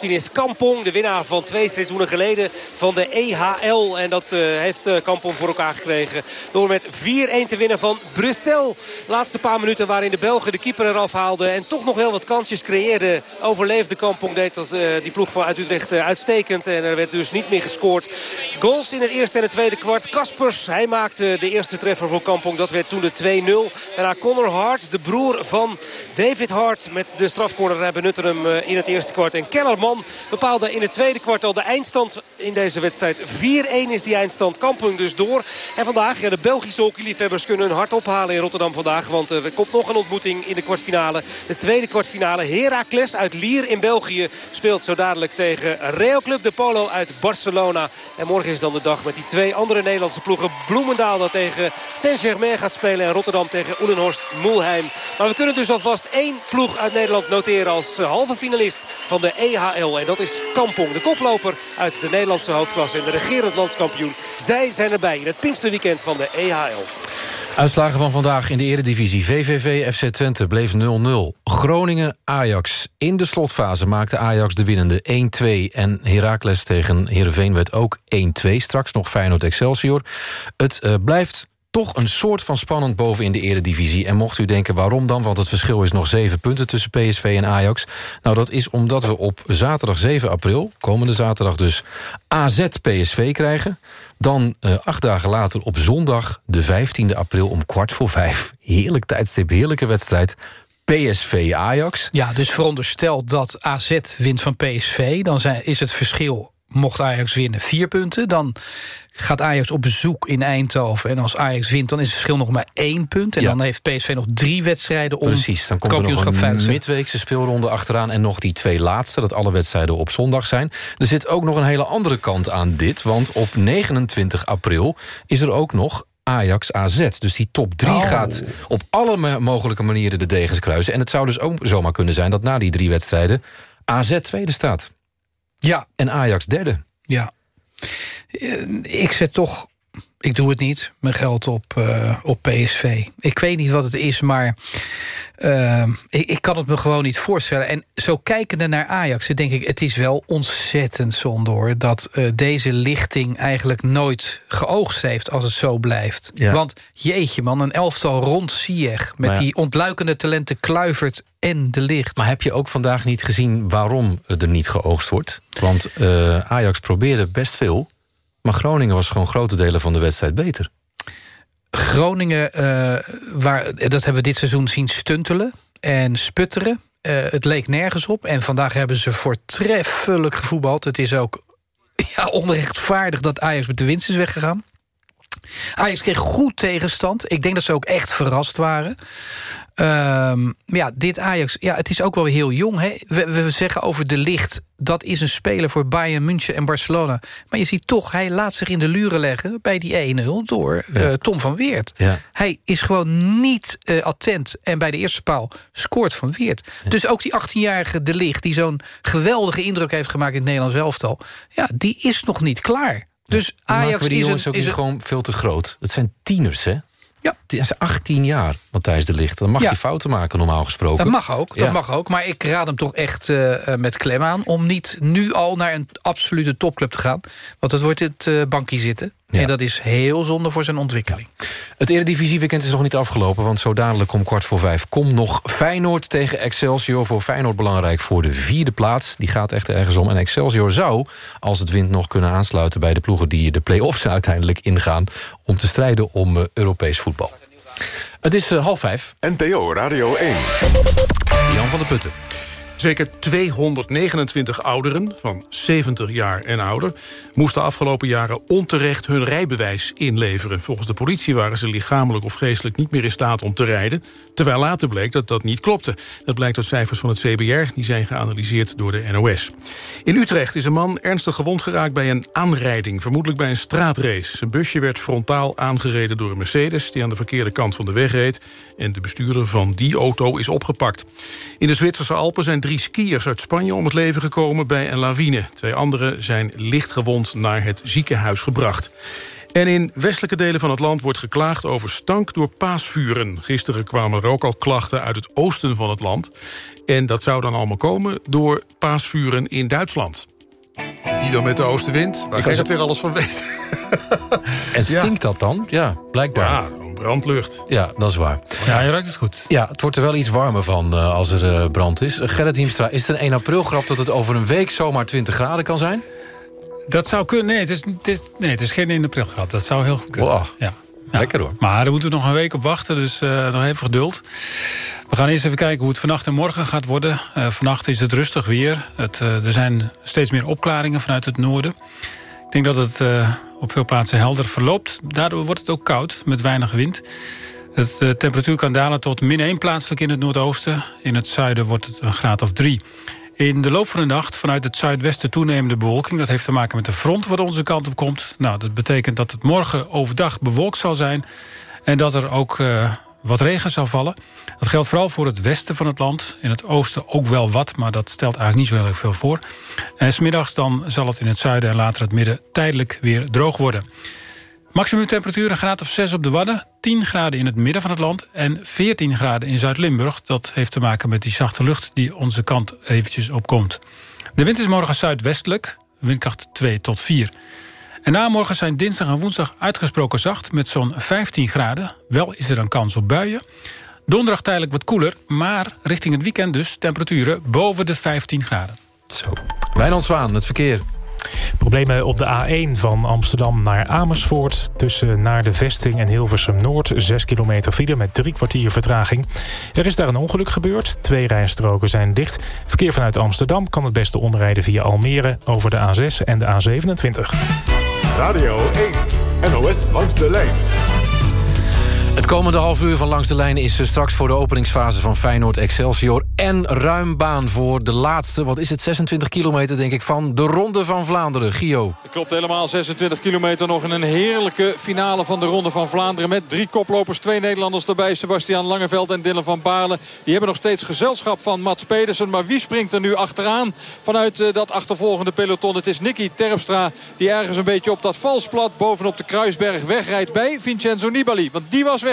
2017-2018 is Kampong. De winnaar van twee seizoenen geleden van de EHL. En dat uh, heeft uh, Kampong voor elkaar gekregen. Door met 4-1 te winnen van Brussel. Laatste paar minuten waarin de Belgen de keeper eraf haalden. En toch nog wel wat kansjes creëerden. Overleefde Kampong. Deed dat, die ploeg van uit Utrecht uitstekend. En er werd dus niet meer gescoord. Goals in het eerste en het tweede kwart. Kaspers, hij maakte de eerste treffer voor Kampong. Dat werd toen de 2-0. Daarna Connor Hart, de broer van David Hart met de strafcorner. Hij benutte hem in het eerste kwart. En Kellerman bepaalde in het tweede kwart al de eindstand in deze wedstrijd. 4-1 is die eindstand. Kampung dus door. En vandaag, ja, de Belgische hockeyliefhebbers kunnen hun hart ophalen in Rotterdam vandaag. Want er komt nog een ontmoeting in de kwartfinale. De tweede kwartfinale. Heracles uit Lier in België speelt zo dadelijk tegen Real Club de Polo uit Barcelona. En morgen is dan de dag met die twee andere Nederlandse ploegen. Bloemendaal dat tegen Saint-Germain gaat spelen. En Rotterdam tegen Oelenhorst Mulheim. Maar we kunnen dus alvast één ploeg uit Nederland noteren als halve finalist van de EHL. En dat is Kampong, de koploper uit de Nederlandse hoofdklasse en de regerend landskampioen. Zij zijn erbij in het Pinksterweekend van de EHL. Uitslagen van vandaag in de eredivisie. VVV FC Twente bleef 0-0. Groningen-Ajax. In de slotfase maakte Ajax de winnende 1-2. En Heracles tegen Heerenveen werd ook 1-2. Straks nog Feyenoord-Excelsior. Het uh, blijft toch een soort van spannend boven in de eredivisie. En mocht u denken waarom dan, want het verschil is nog 7 punten tussen PSV en Ajax. Nou, dat is omdat we op zaterdag 7 april, komende zaterdag dus, AZ-PSV krijgen. Dan uh, acht dagen later op zondag, de 15e april om kwart voor vijf. Heerlijk tijdstip, heerlijke wedstrijd. PSV Ajax. Ja, dus veronderstel dat AZ wint van PSV... dan zijn, is het verschil, mocht Ajax winnen, vier punten. Dan gaat Ajax op bezoek in Eindhoven. En als Ajax wint, dan is het verschil nog maar één punt. En ja. dan heeft PSV nog drie wedstrijden om Precies, dan komt er nog een midweekse speelronde achteraan... en nog die twee laatste, dat alle wedstrijden op zondag zijn. Er zit ook nog een hele andere kant aan dit... want op 29 april is er ook nog Ajax AZ. Dus die top 3 oh. gaat op alle mogelijke manieren de degens kruisen. En het zou dus ook zomaar kunnen zijn dat na die drie wedstrijden... AZ tweede staat. Ja. En Ajax derde. Ja. Ik zet toch, ik doe het niet, mijn geld op, uh, op PSV. Ik weet niet wat het is, maar uh, ik, ik, kan het me gewoon niet voorstellen. En zo kijkende naar Ajax, denk ik... het is wel ontzettend zonde hoor... dat uh, deze lichting eigenlijk nooit geoogst heeft als het zo blijft. Ja. Want jeetje man, een elftal rond Sieg... met ja. die ontluikende talenten Kluivert en De Licht. Maar heb je ook vandaag niet gezien waarom er niet geoogst wordt? Want Ajax probeerde best veel... maar Groningen was gewoon grote delen van de wedstrijd beter. Groningen, eh, waar, dat hebben we dit seizoen zien stuntelen en sputteren. Eh, het leek nergens op. En vandaag hebben ze voortreffelijk gevoetbald. Het is ook ja, onrechtvaardig dat Ajax met de winst is weggegaan. Ajax kreeg goed tegenstand. Ik denk dat ze ook echt verrast waren. Ehm, ja, dit Ajax, ja, het is ook wel heel jong. Hè? We, we zeggen over de licht, dat is een speler voor Bayern München en Barcelona. Maar je ziet toch, hij laat zich in de luren leggen... bij die 1-0 door eh, Tom van Weert. Ja. Hij is gewoon niet eh, attent. En bij de eerste paal scoort Van Weert. Dus ook die 18-jarige De Licht... die zo'n geweldige indruk heeft gemaakt in het Nederlands elftal... ja, die is nog niet klaar. Dus maken Ajax we die is, jongens een, ook is niet gewoon veel te groot. Het zijn tieners, hè? Ja. Die zijn 18 jaar, Matthijs de Licht. Dan mag Ja. je fouten maken, normaal gesproken. Dat mag ook, Ja. dat mag ook. Maar ik raad hem toch echt eh, eh, met klem aan... om niet nu al naar een absolute topclub te gaan. Want dat wordt het eh, bankje zitten. En dat is heel zonde voor zijn ontwikkeling. Het Eredivisieweekend is nog niet afgelopen... want zo dadelijk om kwart voor vijf komt nog Feyenoord tegen Excelsior. Voor Feyenoord belangrijk voor de vierde plaats. Die gaat echt ergens om. En Excelsior zou, als het wint, nog kunnen aansluiten... bij de ploegen die de play-offs uiteindelijk ingaan... om te strijden om eh, Europees voetbal. Het is eh, half vijf. NPO Radio 1. Jan van der Putten. Zeker 229 ouderen van 70 jaar en ouder... moesten afgelopen jaren onterecht hun rijbewijs inleveren. Volgens de politie waren ze lichamelijk of geestelijk niet meer in staat om te rijden... terwijl later bleek dat dat niet klopte. Dat blijkt uit cijfers van het CBR, die zijn geanalyseerd door de NOS. In Utrecht is een man ernstig gewond geraakt bij een aanrijding... vermoedelijk bij een straatrace. Zijn busje werd frontaal aangereden door een Mercedes... die aan de verkeerde kant van de weg reed... en de bestuurder van die auto is opgepakt. In de Zwitserse Alpen zijn drie skiers uit Spanje om het leven gekomen bij een lawine. Twee anderen zijn lichtgewond naar het ziekenhuis gebracht. En in westelijke delen van het land wordt geklaagd over stank door paasvuren. Gisteren kwamen er ook al klachten uit het oosten van het land. En dat zou dan allemaal komen door paasvuren in Duitsland. Die dan met de oostenwind, waar Ik dat weer alles van weet. En stinkt dat dan? Ja, blijkbaar. Ja, brandlucht. Ja, dat is waar. Ja, je ruikt het goed. Ja, het wordt er wel iets warmer van eh, als er eh, brand is. Gerrit Hiemstra, is het een 1 april grap dat het over een week zomaar 20 graden kan zijn? Dat zou kunnen. Nee, het is, het is, nee, het is geen 1 april grap. Dat zou heel goed kunnen. Wow. Ja. Lekker hoor. Maar daar moeten we nog een week op wachten, dus eh, nog even geduld. We gaan eerst even kijken hoe het vannacht en morgen gaat worden. Eh, vannacht is het rustig weer. Het, eh, er zijn steeds meer opklaringen vanuit het noorden. Ik denk dat het eh, op veel plaatsen helder verloopt. Daardoor wordt het ook koud, met weinig wind. De eh, temperatuur kan dalen tot min 1 plaatselijk in het noordoosten. In het zuiden wordt het een graad of 3. In de loop van de nacht vanuit het zuidwesten toenemende bewolking. Dat heeft te maken met de front wat onze kant op komt. Nou, dat betekent dat het morgen overdag bewolkt zal zijn. En dat er ook eh, wat regen zal vallen. Dat geldt vooral voor het westen van het land. In het oosten ook wel wat, maar dat stelt eigenlijk niet zo heel erg veel voor. En smiddags dan zal het in het zuiden en later het midden tijdelijk weer droog worden. Maximum temperatuur een graad of 6 op de Wadden, 10 graden in het midden van het land en 14 graden in Zuid-Limburg. Dat heeft te maken met die zachte lucht die onze kant eventjes opkomt. De wind is morgen zuidwestelijk, windkracht 2 tot 4. En na morgen zijn dinsdag en woensdag uitgesproken zacht met zo'n 15 graden. Wel is er een kans op buien. Donderdag tijdelijk wat koeler, maar richting het weekend dus temperaturen boven de 15 graden. Zo. Wijnand Zwaan, het verkeer. Problemen op de A1 van Amsterdam naar Amersfoort. Tussen naar de vesting en Hilversum Noord. 6 kilometer file met drie kwartier vertraging. Er is daar een ongeluk gebeurd. Twee rijstroken zijn dicht. Verkeer vanuit Amsterdam kan het beste omrijden via Almere... over de A6 en de A27. Radio 1. NOS langs de lijn. Het komende half uur van Langs de Lijn is eh, straks voor de openingsfase van Feyenoord Excelsior. En ruim baan voor de laatste, wat is het, 26 kilometer denk ik, van de Ronde van Vlaanderen. Gio. Klopt helemaal, 26 kilometer nog in een heerlijke finale van de Ronde van Vlaanderen. Met drie koplopers, twee Nederlanders erbij. Sebastian Langeveld en Dylan van Baarle. Die hebben nog steeds gezelschap van Mats Pedersen. Maar wie springt er nu achteraan vanuit eh, dat achtervolgende peloton? Het is Nicky Terpstra die ergens een beetje op dat valsplat bovenop de Kruisberg wegrijdt bij Vincenzo Nibali. Want die was weg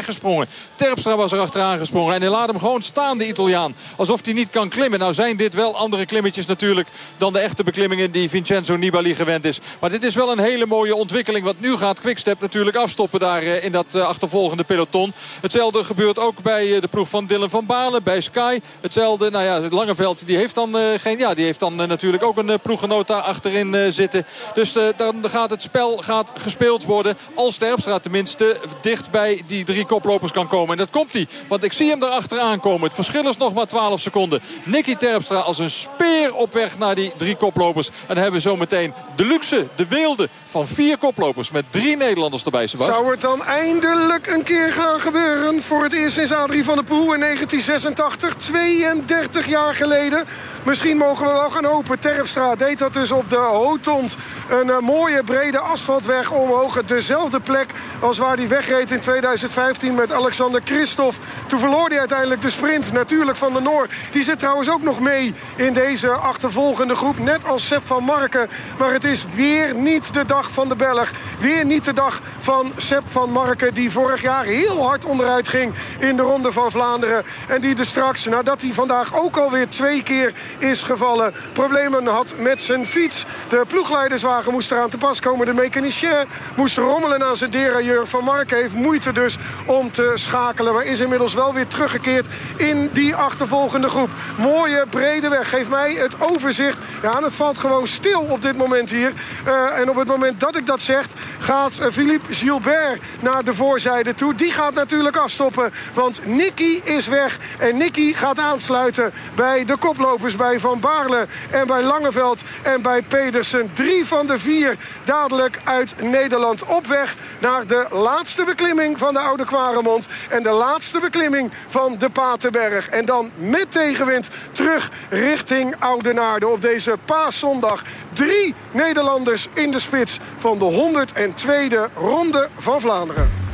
Terpstra was er achteraan gesprongen. En hij laat hem gewoon staan, de Italiaan. Alsof hij niet kan klimmen. Nou zijn dit wel andere klimmetjes natuurlijk... dan de echte beklimmingen die Vincenzo Nibali gewend is. Maar dit is wel een hele mooie ontwikkeling. Want nu gaat Quickstep natuurlijk afstoppen daar eh, in dat eh, achtervolgende peloton. Hetzelfde gebeurt ook bij eh, de ploeg van Dylan van Balen, bij Sky. Hetzelfde, nou ja, Langeveld die heeft dan, geen, ja, die heeft dan natuurlijk ook een ploeggenoot achterin zitten. Dus dan gaat het spel gaat gespeeld worden. Als Terpstra tenminste dicht bij die drie koplopers kan komen. En dat komt hij, want ik zie hem daar achteraan komen. Het verschil is nog maar 12 seconden. Nicky Terpstra als een speer op weg naar die drie koplopers. En dan hebben we zo meteen de luxe, de weelde van vier koplopers. Met drie Nederlanders erbij, Sebas. Zou het dan eindelijk een keer gaan gebeuren? Voor het eerst sinds Adrie van der Poel in 1986, 32 jaar geleden. Misschien mogen we wel gaan hopen. Terpstra deed dat dus op de Hotond. Een eh, mooie brede asfaltweg omhoog. Dezelfde plek als waar hij wegreed in 2015 met Alexander Christophe. Toen verloor hij uiteindelijk de sprint. Natuurlijk van de Noor. Die zit trouwens ook nog mee in deze achtervolgende groep. Net als Sepp van Marken. Maar het is weer niet de dag van de Belg. Weer niet de dag van Sepp van Marken. Die vorig jaar heel hard onderuit ging in de Ronde van Vlaanderen. En die er straks, nadat hij vandaag ook alweer twee keer is gevallen... problemen had met zijn fiets. De ploegleiderswagen moest eraan te pas komen. De mechanicien moest rommelen aan zijn derailleur. Van Marken heeft moeite dus om te schakelen. Maar is inmiddels wel weer teruggekeerd in die achtervolgende groep. Mooie brede weg. Geeft mij het overzicht. Ja, en het valt gewoon stil op dit moment hier. Eh, en op het moment dat ik dat zeg... gaat Philippe Gilbert naar de voorzijde toe. Die gaat natuurlijk afstoppen. Want Nicky is weg. En Nicky gaat aansluiten bij de koplopers. Bij Van Baarle en bij Langeveld en bij Pedersen. Drie van de vier dadelijk uit Nederland. Op weg naar de laatste beklimming van de Oude Kwaremond. En de laatste beklimming van de Patenberg. En dan met tegenwind terug richting Oudenaarde op deze paaszondag. Drie Nederlanders in de spits van de 102e Ronde van Vlaanderen.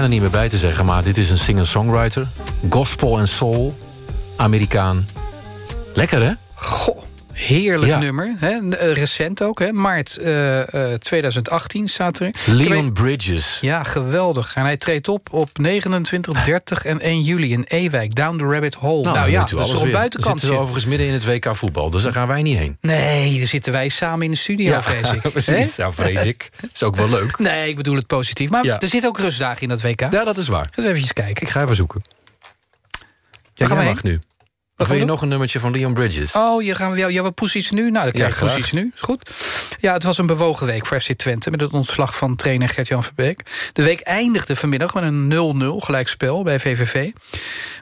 Bijna niet meer bij te zeggen... maar dit is een singer-songwriter. Gospel en soul. Amerikaan. Lekker, hè? Heerlijk Ja. nummer. Hè? Eh, Recent ook, hè? maart eh, eh, 2018 staat er. Leon Bridges. Ja, geweldig. En hij treedt op op 29, 30 en 1 juli in Ewijk. Down the Rabbit Hole. Nou, dan ja, dat is een buitenkantje. We zitten overigens midden in het WK voetbal, dus daar gaan wij niet heen. Nee, daar zitten wij samen in de studio, vrees ik. precies. Nou, vrees ik. Is ook wel leuk. Nee, ik bedoel het positief. Maar Ja. er zitten ook rustdagen in dat WK. Ja, dat is waar. Eens even kijken. Ik ga even zoeken. Ja, gaan jij mag nu. Of wil je we nog een nummertje van Leon Bridges? Oh, je gaan, ja, ja, wat poes iets nu? Nou, dan Ja, krijg je iets nu. Is goed. Ja, het was een bewogen week voor FC Twente... met het ontslag van trainer Gert-Jan Verbeek. De week eindigde vanmiddag met een 0-0 gelijkspel bij VVV.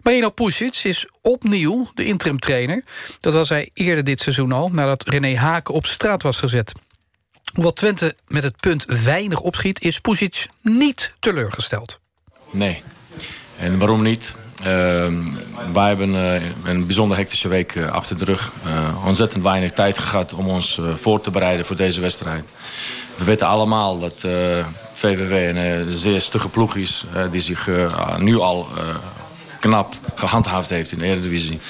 Marino Pusic is opnieuw de interim-trainer. Dat was hij eerder dit seizoen al... nadat René Haken op straat was gezet. Hoewel Twente met het punt weinig opschiet... is Pusic niet teleurgesteld. Nee. En waarom niet? Ehm, wij hebben eh, een bijzonder hectische week eh, achter de rug. Eh, ontzettend weinig tijd gehad om ons voor te bereiden voor deze wedstrijd. We weten allemaal dat VVV een zeer stugge ploeg is... die zich eh, nu al knap gehandhaafd heeft in de Eredivisie.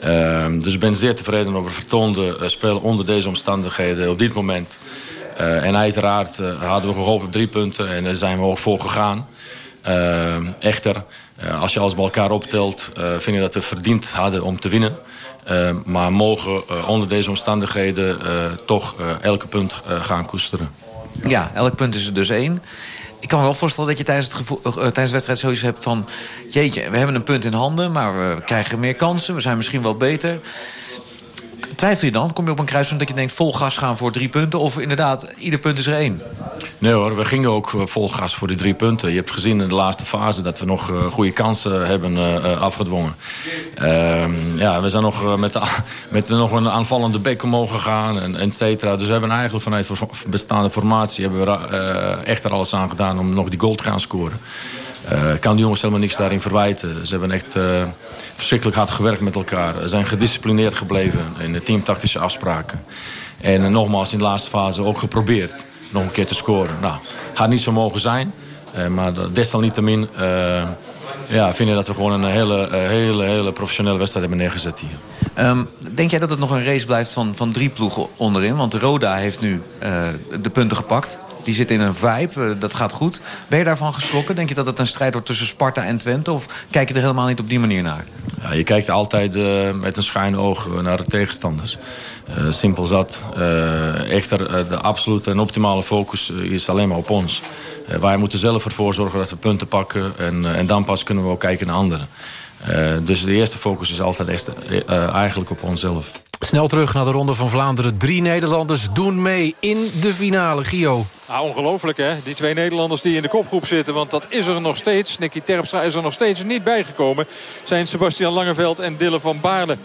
Ehm, dus ik ben zeer tevreden over het vertoonde eh, spel onder deze omstandigheden op dit moment. En uiteraard hadden we gehoopt op drie punten en daar zijn we ook voor gegaan. Eh, echter, als je alles bij elkaar optelt, eh, vind ik dat we verdiend hadden om te winnen. Eh, maar mogen eh, onder deze omstandigheden eh, toch eh, elke punt eh, gaan koesteren. Ja, elk punt is er dus één. Ik kan me wel voorstellen dat je tijdens, het eh, tijdens de wedstrijd zoiets hebt van... jeetje, we hebben een punt in handen, maar we krijgen meer kansen. We zijn misschien wel beter. Twijfel je dan? Kom je op een kruispunt dat je denkt... vol gas gaan voor drie punten? Of inderdaad, ieder punt is er één? Nee hoor, we gingen ook eh, vol gas voor die drie punten. Je hebt gezien in de laatste fase dat we nog eh, goede kansen hebben eh, afgedwongen. Ehm, ja, we zijn nog met, met nog een aanvallende bek omhoog gegaan, en et cetera. Dus we hebben eigenlijk vanuit bestaande formatie... hebben we echt er alles aan gedaan om nog die goal te gaan scoren. Eh, Ik kan de jongens helemaal niks daarin verwijten. Ze hebben echt eh, verschrikkelijk hard gewerkt met elkaar. Ze zijn gedisciplineerd gebleven in de teamtactische afspraken. En eh, nogmaals in de laatste fase ook geprobeerd nog een keer te scoren. Nou, gaat niet zo mogen zijn. eh, maar desalniettemin eh ja, vind ik dat we gewoon een hele, eh, hele, hele professionele wedstrijd hebben neergezet hier. Ehm, denk jij dat het nog een race blijft van, van drie ploegen onderin? Want Roda heeft nu eh, de punten gepakt. Die zit in een vibe, eh, dat gaat goed. Ben je daarvan geschrokken? Denk je dat het een strijd wordt tussen Sparta en Twente? Of kijk je er helemaal niet op die manier naar? Ja, je kijkt altijd eh, met een schuin oog eh, naar de tegenstanders. Simpel zat. Echter, de absolute en optimale focus is alleen maar op ons. Wij moeten zelf ervoor zorgen dat we punten pakken. En, en dan pas kunnen we ook kijken naar anderen. Eh, dus de eerste focus is altijd echt, eh, eigenlijk op onszelf. Snel terug naar de Ronde van Vlaanderen. Drie Nederlanders doen mee in de finale. Gio. Ah, ongelooflijk hè, die twee Nederlanders die in de kopgroep zitten. Want dat is er nog steeds. Nicky Terpstra is er nog steeds niet bijgekomen. Zijn Sebastian Langeveld en Dylan van Baarle.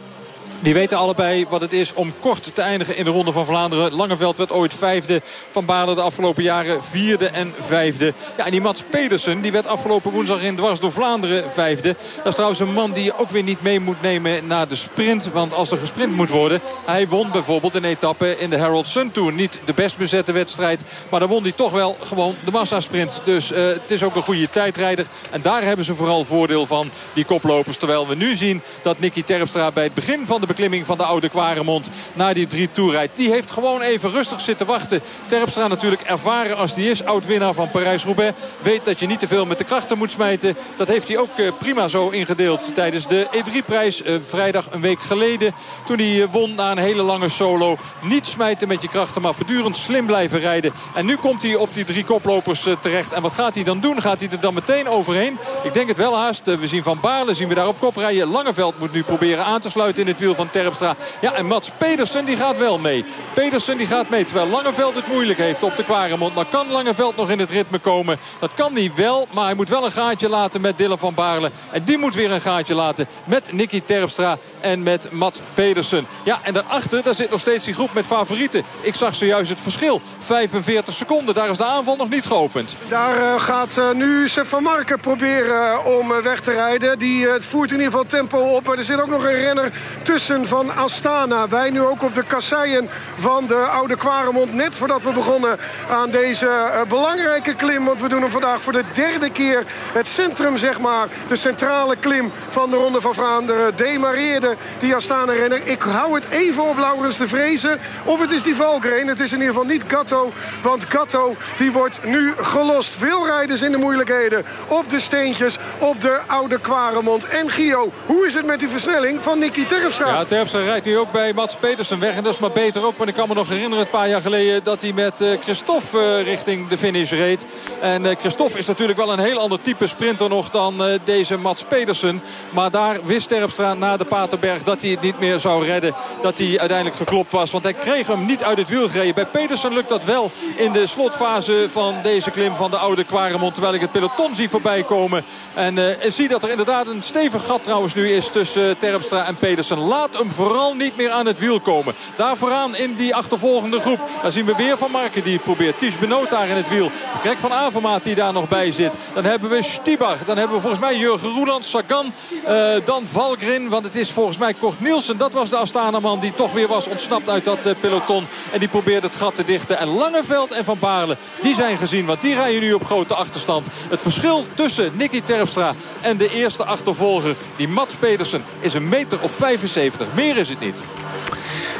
Die weten allebei wat het is om kort te eindigen in de Ronde van Vlaanderen. Langeveld werd ooit vijfde. Van Baarle de afgelopen jaren vierde en vijfde. Ja, en die Mats Pedersen die werd afgelopen woensdag in Dwars door Vlaanderen vijfde. Dat is trouwens een man die je ook weer niet mee moet nemen naar de sprint. Want als er gesprint moet worden... Hij won bijvoorbeeld een etappe in de Harold Sun Tour. Niet de best bezette wedstrijd. Maar dan won hij toch wel gewoon de massasprint. Dus eh, het is ook een goede tijdrijder. En daar hebben ze vooral voordeel van, die koplopers. Terwijl we nu zien dat Nicky Terpstra bij het begin van de beklimming van de Oude Kwaremond naar die drie toe rijdt. Die heeft gewoon even rustig zitten wachten. Terpstra natuurlijk ervaren als die is. Oud-winnaar van Parijs-Roubaix. Weet dat je niet te veel met de krachten moet smijten. Dat heeft hij ook eh, prima zo ingedeeld tijdens de E3-prijs. eh, vrijdag een week geleden. Toen hij eh, won na een hele lange solo. Niet smijten met je krachten, maar voortdurend slim blijven rijden. En nu komt hij op die drie koplopers terecht. En wat gaat hij dan doen? Gaat hij er dan meteen overheen? Ik denk het wel haast. We zien Van Baarle, zien we daar op kop rijden. Langeveld moet nu proberen aan te sluiten in het wiel van Terpstra. Ja, en Mats Pedersen die gaat wel mee. Pedersen die gaat mee, terwijl Langeveld het moeilijk heeft op de Kwaremond. Maar kan Langeveld nog in het ritme komen? Dat kan hij wel, maar hij moet wel een gaatje laten met Dylan van Baarle. En die moet weer een gaatje laten met Nicky Terpstra en met Mats Pedersen. Ja, en daarachter daar zit nog steeds die groep met favorieten. Ik zag zojuist het verschil. 45 seconden, daar is de aanval nog niet geopend. Daar eh, gaat eh, nu Sef van Marken proberen eh, om weg te rijden. Die voert in ieder geval tempo op. Maar er zit ook nog een renner tussen van Astana. Wij nu ook op de kasseien van de Oude Kwaremond. Net voordat we begonnen aan deze eh, belangrijke klim. Want we doen hem vandaag voor de derde keer. Het centrum, zeg maar. De centrale klim van de Ronde van Vlaanderen. Demareerde die Astana-renner. Ik hou het even op Laurens de Vrezen. Of het is die Valkrein. Het is in ieder geval niet Gatto. Want Gatto die wordt nu gelost. Veel rijders in de moeilijkheden. Op de steentjes. Op de Oude Kwaremond. En Gio, hoe is het met die versnelling van Nicky Terpstra? Terpstra rijdt nu ook bij Mats Petersen weg. En dat is maar beter ook. Want ik kan me nog herinneren een paar jaar geleden... dat hij met eh, Christophe eh, richting de finish reed. En eh, Christophe is natuurlijk wel een heel ander type sprinter nog... dan deze Mats Pedersen. Maar daar wist Terpstra na de Paterberg dat hij het niet meer zou redden. Dat hij uiteindelijk geklopt was. Want hij kreeg hem niet uit het wiel gereden. Bij Pedersen lukt dat wel in de slotfase van deze klim van de oude Quaremont. Terwijl ik het peloton zie voorbij komen. En zie dat er inderdaad een stevig gat trouwens nu is tussen Terpstra en Pedersen. Laat hem vooral niet meer aan het wiel komen. Daar vooraan in die achtervolgende groep. Daar zien we weer Van Marken die het probeert. Ties Benoot daar in het wiel. Greg van Avermaat die daar nog bij zit. Dan hebben we Stibar. Dan hebben we volgens mij Jurgen Roeland, Sagan. Uh, dan Valgrin. Want het is volgens mij Kort Nielsen. Dat was de Astana-man die toch weer was ontsnapt uit dat uh, peloton. En die probeert het gat te dichten. En Langeveld en Van Baarle, die zijn gezien. Want die rijden nu op grote achterstand. Het verschil tussen Nicky Terpstra en de eerste achtervolger, die Mats Pedersen, is een meter of 75. Meer is het niet.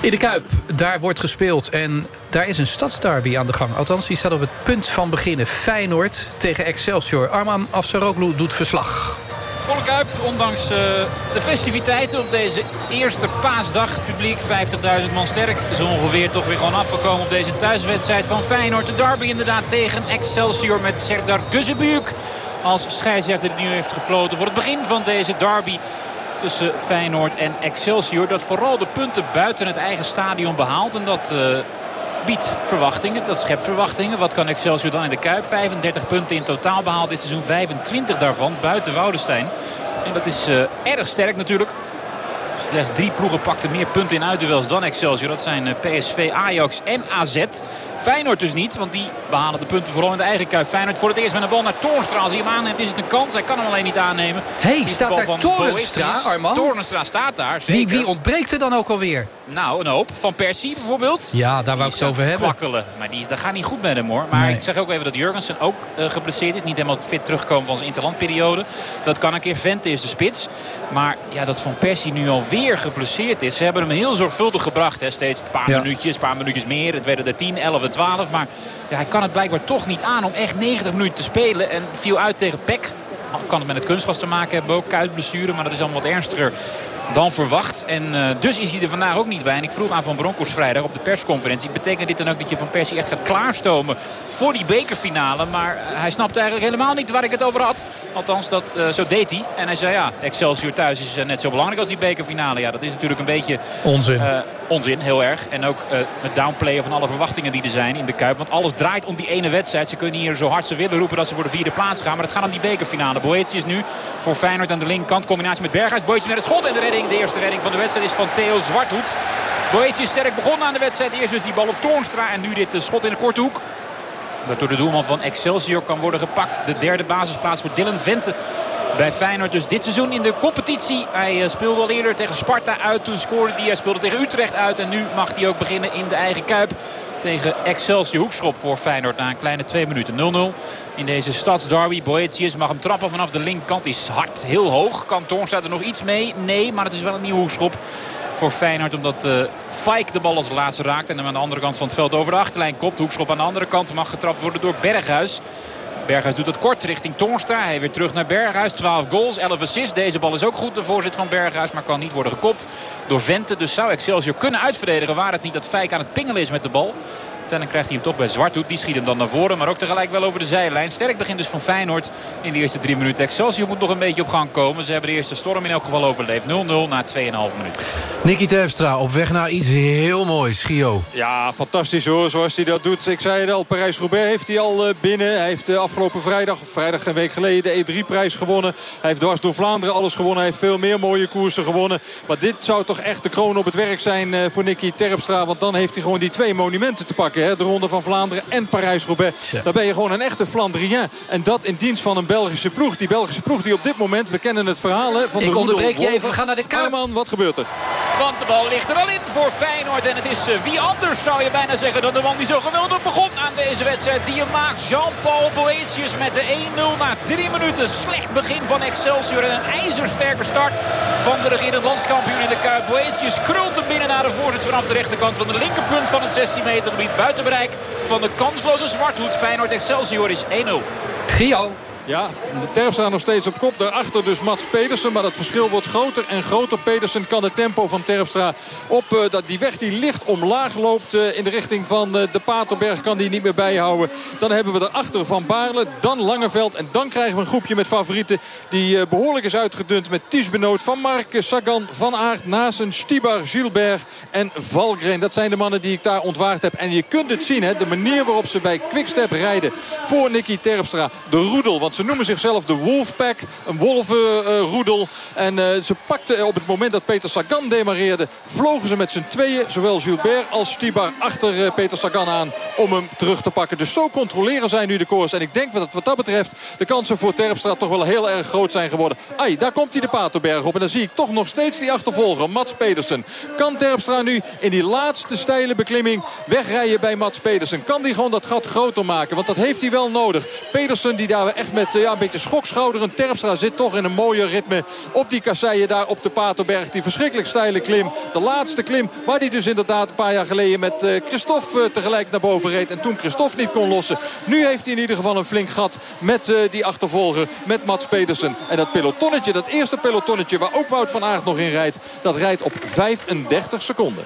In de Kuip, daar wordt gespeeld en daar is een stadsderby aan de gang. Althans, die staat op het punt van beginnen. Feyenoord tegen Excelsior. Arman Afsaroglu doet verslag. Volle Kuip, ondanks uh, de festiviteiten op deze eerste paasdag. Publiek 50.000 man sterk. Zo ongeveer toch weer gewoon afgekomen op deze thuiswedstrijd van Feyenoord. De derby inderdaad tegen Excelsior met Serdar Gözebujuk. Als scheidsrechter die nu heeft gefloten voor het begin van deze derby tussen Feyenoord en Excelsior. Dat vooral de punten buiten het eigen stadion behaalt. En dat uh, biedt verwachtingen. Dat schept verwachtingen. Wat kan Excelsior dan in de Kuip? 35 punten in totaal behaald dit seizoen. 25 daarvan buiten Woudenstein. En dat is uh, erg sterk natuurlijk. Slechts drie ploegen pakten meer punten in uitduels dan Excelsior. Dat zijn uh, PSV, Ajax en AZ. Feyenoord dus niet, want die behalen de punten vooral in de eigen kuip. Feyenoord voor het eerst met een bal naar Toornstra. Als hij hem aanneemt is het een kans. Hij kan hem alleen niet aannemen. Hé, hey, staat daar Toornstra, Arman? Toornstra staat daar, wie, wie, ontbreekt er dan ook alweer? Nou, een hoop. Van Persie bijvoorbeeld. Ja, daar wou ik het over hebben. Kwakkelen. Maar die, dat gaat niet goed met hem hoor. Maar nee. ik zeg ook even dat Jurgensen ook uh, geblesseerd is. Niet helemaal fit terugkomen van zijn interlandperiode. Dat kan een keer Vente is de spits. Maar ja, dat Van Persie nu alweer geblesseerd is. Ze hebben hem heel zorgvuldig gebracht. Hè. Steeds een paar ja. minuutjes, een paar minuutjes meer. Het werden er 10, 11 en 12. Maar ja, hij kan het blijkbaar toch niet aan om echt 90 minuten te spelen. En viel uit tegen Peck. Kan het met het kunstgas te maken hebben ook. Kuitblessure, maar dat is allemaal wat ernstiger dan verwacht. En uh, dus is hij er vandaag ook niet bij. En ik vroeg aan Van Bronckhorst vrijdag op de persconferentie. Betekent dit dan ook dat je Van Persie echt gaat klaarstomen voor die bekerfinale? Maar hij snapte eigenlijk helemaal niet waar ik het over had. Althans, dat, uh, zo deed hij. En hij zei ja, Excelsior thuis is net zo belangrijk als die bekerfinale. Ja, dat is natuurlijk een beetje... Onzin. onzin, heel erg. En ook het downplayen van alle verwachtingen die er zijn in de Kuip. Want alles draait om die ene wedstrijd. Ze kunnen hier zo hard ze willen roepen dat ze voor de vierde plaats gaan. Maar het gaat om die bekerfinale. Boetius nu voor Feyenoord aan de linkerkant. Combinatie met Berghuis. Boetius met het schot en de De eerste redding van de wedstrijd is van Theo Zwarthoed. Boetius sterk begonnen aan de wedstrijd. Eerst dus die bal op Toornstra en nu dit schot in de korte hoek. Dat door de doelman van Excelsior kan worden gepakt. De derde basisplaats voor Dylan Vente bij Feyenoord. Dus dit seizoen in de competitie. Hij speelde al eerder tegen Sparta uit. Toen scoorde hij. Hij speelde tegen Utrecht uit. En nu mag hij ook beginnen in de eigen Kuip. Tegen Excelsior Hoekschop voor Feyenoord na een kleine twee minuten. 0-0 in deze stadsderby. Boetius mag hem trappen vanaf de linkerkant. Is hard, heel hoog. Kan Toornstra er nog iets mee? Nee, maar het is wel een nieuwe hoekschop voor Feyenoord. Omdat uh, Fike de bal als laatste raakt. En hem aan de andere kant van het veld over de achterlijn kopt. Hoekschop aan de andere kant mag getrapt worden door Berghuis. Berghuis doet het kort richting Toornstra. Hij weer terug naar Berghuis. 12 goals, 11 assists. Deze bal is ook goed. De voorzet van Berghuis. Maar kan niet worden gekopt door Vente. Dus zou Excelsior kunnen uitverdedigen. Waar het niet dat Fijk aan het pingelen is met de bal. En dan krijgt hij hem toch bij Zwarthoed. Die schiet hem dan naar voren. Maar ook tegelijk wel over de zijlijn. Sterk begin dus van Feyenoord in de eerste drie minuten. Excelsior moet nog een beetje op gang komen. Ze hebben de eerste storm in elk geval overleefd. 0-0 na 2,5 minuten. Nicky Terpstra op weg naar iets heel moois. Gio. Ja, fantastisch hoor. Zoals hij dat doet. Ik zei het al, Parijs-Roubaix heeft hij al binnen. Hij heeft afgelopen vrijdag, of vrijdag een week geleden, de E3-prijs gewonnen. Hij heeft dwars door Vlaanderen alles gewonnen. Hij heeft veel meer mooie koersen gewonnen. Maar dit zou toch echt de kroon op het werk zijn voor Nicky Terpstra. Want dan heeft hij gewoon die twee monumenten te pakken. Hè? De Ronde van Vlaanderen en Parijs-Roubaix. Dan ben je gewoon een echte Flandrien. En dat in dienst van een Belgische ploeg. Die Belgische ploeg die op dit moment, we kennen het verhaal hè, van Ik de onderbreek je even, we gaan naar de Kuip. Arman, wat gebeurt er? Want de bal ligt er al in voor Feyenoord. En het is eh, wie anders zou je bijna zeggen dan de man die zo geweldig begon aan deze wedstrijd. Die je maakt Jean-Paul Boetius met de 1-0 na drie minuten. Slecht begin van Excelsior en een ijzersterke start van de regerend landskampioen in de Kuip. Boetius krult hem binnen naar de voorzet vanaf de rechterkant van de linkerpunt van het 16 meter gebied. Buiten bereik van de kansloze Zwarthoed. Feyenoord Excelsior is 1-0. Gio. Ja, de Terpstra nog steeds op kop. Daarachter dus Mats Pedersen. Maar dat verschil wordt groter en groter. Pedersen kan het tempo van Terpstra op eh, dat die weg die licht omlaag loopt... eh, in de richting van eh, de Paterberg kan die niet meer bijhouden. Dan hebben we erachter Van Baarle, dan Langeveld... en dan krijgen we een groepje met favorieten... die eh, behoorlijk is uitgedund met Ties Benoot, Van Marken, Sagan, Van Aert... Nasen, Stibar, Gilbert en Valgren. Dat zijn de mannen die ik daar ontwaard heb. En je kunt het zien, hè, de manier waarop ze bij Quickstep rijden... voor Nicky Terpstra, de roedel... Want ze noemen zichzelf de Wolfpack. Een wolvenroedel. en eh, ze pakten op het moment dat Peter Sagan demareerde... vlogen ze met z'n tweeën, zowel Gilbert als Stibar... achter eh, Peter Sagan aan om hem terug te pakken. Dus zo controleren zij nu de koers. En ik denk dat wat dat betreft de kansen voor Terpstra... toch wel heel erg groot zijn geworden. Ai, daar komt hij de Paterberg op. En dan zie ik toch nog steeds die achtervolger, Mats Pedersen. Kan Terpstra nu in die laatste steile beklimming wegrijden bij Mats Pedersen? Kan die gewoon dat gat groter maken? Want dat heeft hij wel nodig. Pedersen die daar echt met eh, ja, een beetje schokschouder. En Terpstra zit toch in een mooie ritme op die kasseien daar op de Paterberg. Die verschrikkelijk steile klim. De laatste klim waar hij dus inderdaad een paar jaar geleden met eh, Christophe eh, tegelijk naar boven reed. En toen Christophe niet kon lossen. Nu heeft hij in ieder geval een flink gat met die achtervolger. Met Mats Pedersen. En dat pelotonnetje, dat eerste pelotonnetje waar ook Wout van Aert nog in rijdt. Dat rijdt op 35 seconden.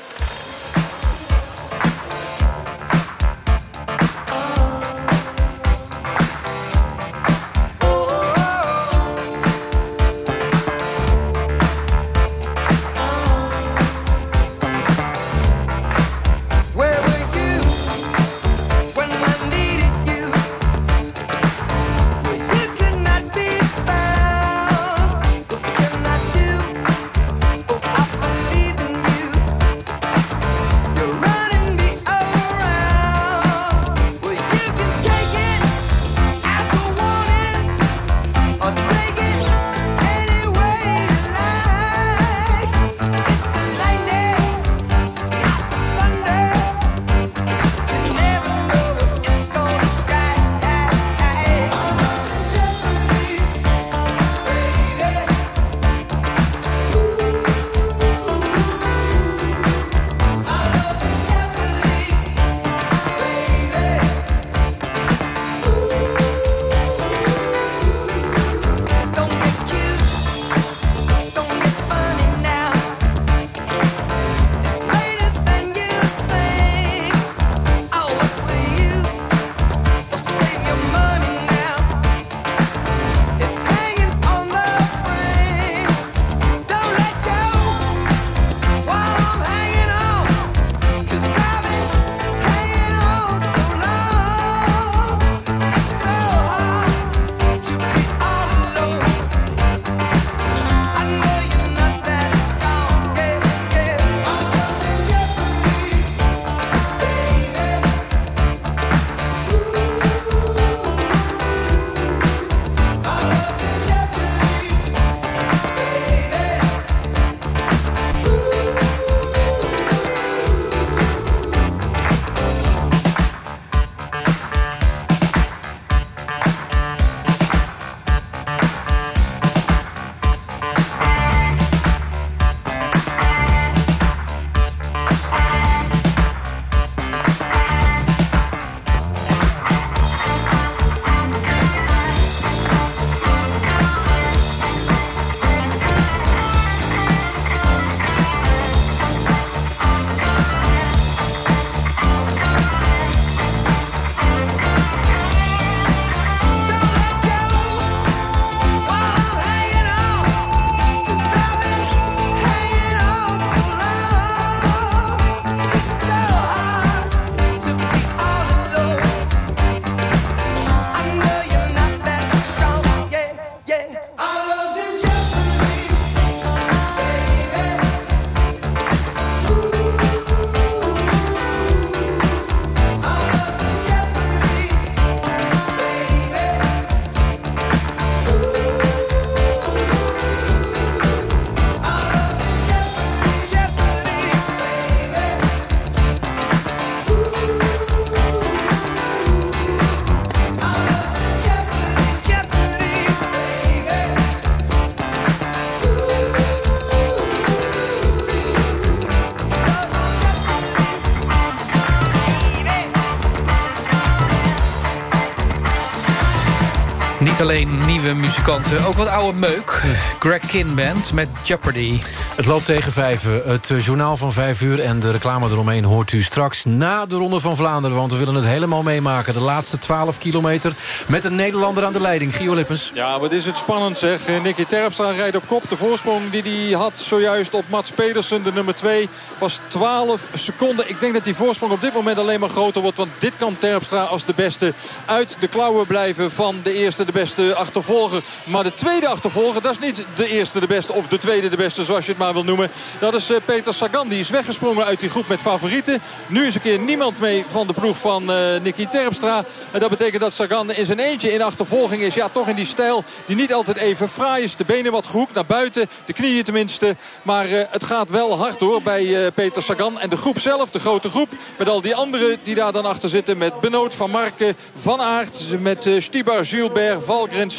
Nieuwe muzikanten, ook wat oude meuk. Greg Kin Band met Jeopardy. Het loopt tegen vijven. Het eh, journaal van vijf uur en de reclame eromheen hoort u straks na de Ronde van Vlaanderen. Want we willen het helemaal meemaken. De laatste 12 kilometer met een Nederlander aan de leiding. Gio Lippens. Ja, wat is het spannend zeg. Nicky Terpstra rijdt op kop. De voorsprong die hij had zojuist op Mats Pedersen, de nummer 2, was 12 seconden. Ik denk dat die voorsprong op dit moment alleen maar groter wordt. Want dit kan Terpstra als de beste uit de klauwen blijven van de eerste, de beste achtervolger. Maar de tweede achtervolger, dat is niet de eerste, de beste of de tweede, de beste, zoals je het maar wil noemen. Dat is eh, Peter Sagan. Die is weggesprongen uit die groep met favorieten. Nu is een keer niemand mee van de ploeg van uh, Nicky Terpstra. En dat betekent dat Sagan in zijn eentje in achtervolging is. Ja, toch in die stijl die niet altijd even fraai is. De benen wat gehoekt naar buiten. De knieën tenminste. Maar uh, het gaat wel hard hoor bij Peter Sagan. En de groep zelf, de grote groep. Met al die anderen die daar dan achter zitten. Met Benoot, Van Marken, Van Aert. Met Stibar, Gilbert, Valgren,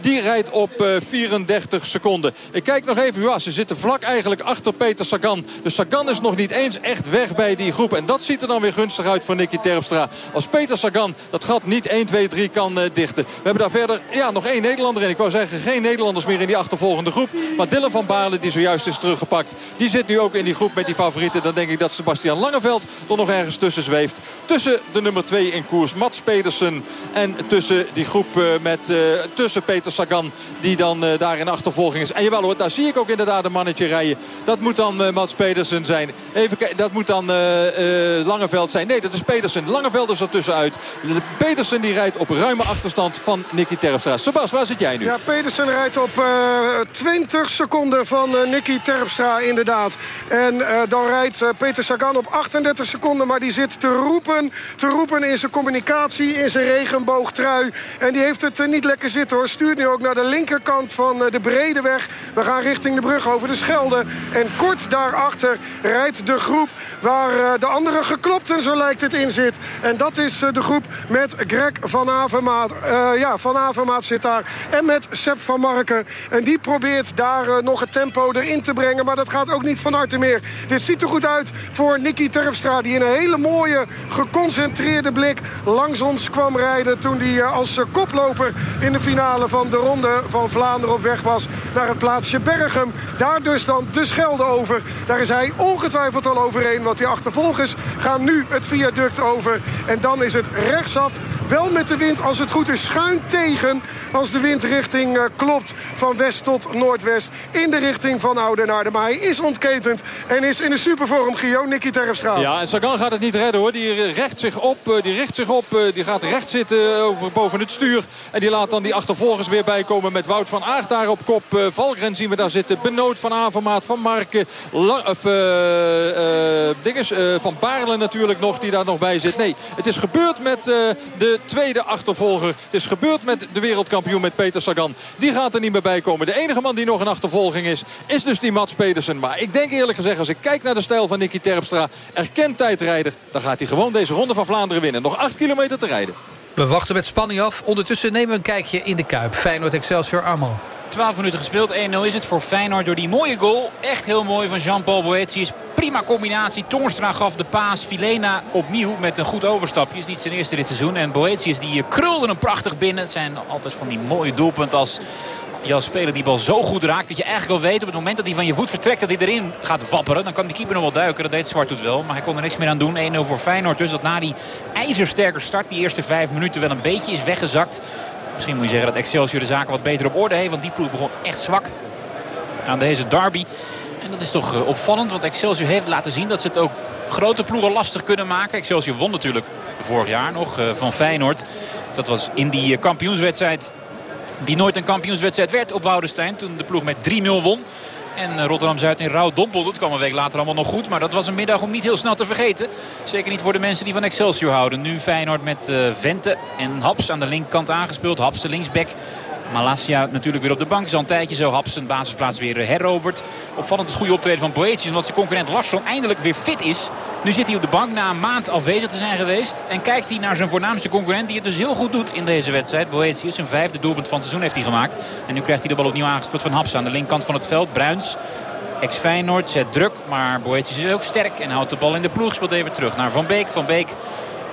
Die rijdt op 34 seconden. Ik kijk nog even. Ja, ze zitten vlak eigenlijk achter Peter Sagan. Dus Sagan is nog niet eens echt weg bij die groep. En dat ziet er dan weer gunstig uit voor Nicky Terpstra. Als Peter Sagan dat gat niet 1, 2, 3 kan uh, dichten. We hebben daar verder ja, nog één Nederlander in. Ik wou zeggen geen Nederlanders meer in die achtervolgende groep. Maar Dylan van Baarle die zojuist is teruggepakt. Die zit nu ook in die groep met die favorieten. Dan denk ik dat Sebastian Langeveld er nog ergens tussen zweeft. Tussen de nummer 2 in koers Mats Pedersen. En tussen die groep uh, met uh, tussen Peter Sagan. Die dan daar in achtervolging is. En jawel hoor, daar zie ik ook inderdaad een mannetje rijden. Dat moet dan Mats Pedersen zijn. Even dat moet dan Langeveld zijn. Nee, dat is Pedersen. Langeveld is er tussenuit. Pedersen die rijdt op ruime achterstand van Nicky Terpstra. Sebas, waar zit jij nu? Ja, Pedersen rijdt op uh, 20 seconden van uh, Nicky Terpstra inderdaad. En uh, dan rijdt Peter Sagan op 38 seconden. Maar die zit te roepen, te roepen in zijn communicatie, in zijn regenboogtrui. En die heeft het niet lekker zitten hoor. Stuurt nu ook naar de linkerkant van de brede weg. We gaan richting de brug over de Schelde. En kort daarachter rijdt de groep waar de andere geklopten, zo lijkt het, in zit. En dat is de groep met Greg van Avermaat. Ja, Van Avermaat zit daar. En met Sepp van Marken. En die probeert daar nog het tempo erin te brengen. Maar dat gaat ook niet van harte meer. Dit ziet er goed uit voor Nicky Terpstra. Die in een hele mooie, geconcentreerde blik langs ons kwam rijden. Toen hij uh, als koploper in de finale van de Ronde van Vlaanderen op weg was. Naar het plaatsje Berghem. Daar dus dan de Schelde over. Daar is hij ongetwijfeld al overheen. Want die achtervolgers gaan nu het viaduct over. En dan is het rechtsaf. Wel met de wind, als het goed is, schuin tegen. Als de windrichting uh, klopt van west tot noordwest. In de richting van Oudenaarde. Maar hij is ontketend en is in de supervorm. Gio, Nicky Terpstra. Ja, en Sagan gaat het niet redden hoor. Die recht zich op, uh, die richt zich op. Uh, die gaat recht zitten over, boven het stuur. En die laat dan die achtervolgers weer bijkomen met Wout van Aert daar op kop. Valgren zien we daar zitten. Benoot van Avermaat, van Marken. Of, dinges, van Baarle natuurlijk nog, die daar nog bij zit. Nee, het is gebeurd met de tweede achtervolger. Het is gebeurd met de wereldkampioen met Peter Sagan. Die gaat er niet meer bij komen. De enige man die nog een achtervolging is, is dus die Mats Pedersen. Maar ik denk eerlijk gezegd, als ik kijk naar de stijl van Nicky Terpstra... erkend tijdrijder, dan gaat hij gewoon deze ronde van Vlaanderen winnen. Nog acht kilometer te rijden. We wachten met spanning af. Ondertussen nemen we een kijkje in de Kuip. Feyenoord Excelsior Armand. 12 minuten gespeeld. 1-0 is het voor Feyenoord door die mooie goal. Echt heel mooi van Jean-Paul Boetius. Prima combinatie. Toornstra gaf de paas. Filena opnieuw met een goed overstapje. Is niet zijn eerste dit seizoen. En Boetius die krulde hem prachtig binnen. Het zijn altijd van die mooie doelpunten als... Je als speler die bal zo goed raakt dat je eigenlijk al weet op het moment dat hij van je voet vertrekt dat hij erin gaat wapperen. Dan kan die keeper nog wel duiken. Dat deed Zwarthoed wel. Maar hij kon er niks meer aan doen. 1-0 voor Feyenoord. Dus dat na die ijzersterke start die eerste vijf minuten wel een beetje is weggezakt. Misschien moet je zeggen dat Excelsior de zaken wat beter op orde heeft. Want die ploeg begon echt zwak aan deze derby. En dat is toch opvallend. Want Excelsior heeft laten zien dat ze het ook grote ploegen lastig kunnen maken. Excelsior won natuurlijk vorig jaar nog van Feyenoord. Dat was in die kampioenswedstrijd die nooit een kampioenswedstrijd werd op Woudenstein. Toen de ploeg met 3-0 won. En Rotterdam-Zuid in rouw dompelde. Dat kwam een week later allemaal nog goed. Maar dat was een middag om niet heel snel te vergeten. Zeker niet voor de mensen die van Excelsior houden. Nu Feyenoord met uh, Vente en Haps aan de linkerkant aangespeeld. Haps de linksback. Malasia natuurlijk weer op de bank. Is al een tijdje zo. Haps zijn basisplaats weer heroverd. Opvallend het goede optreden van Boetius. Omdat zijn concurrent Larsson eindelijk weer fit is. Nu zit hij op de bank na een maand afwezig te zijn geweest. En kijkt hij naar zijn voornaamste concurrent. Die het dus heel goed doet in deze wedstrijd. Boetius, zijn vijfde doelpunt van het seizoen heeft hij gemaakt. En nu krijgt hij de bal opnieuw aangespeeld van Haps aan de linkerkant van het veld. Bruins. Ex-Feyenoord zet druk, maar Boetius is ook sterk en houdt de bal in de ploeg. Speelt even terug naar Van Beek. Van Beek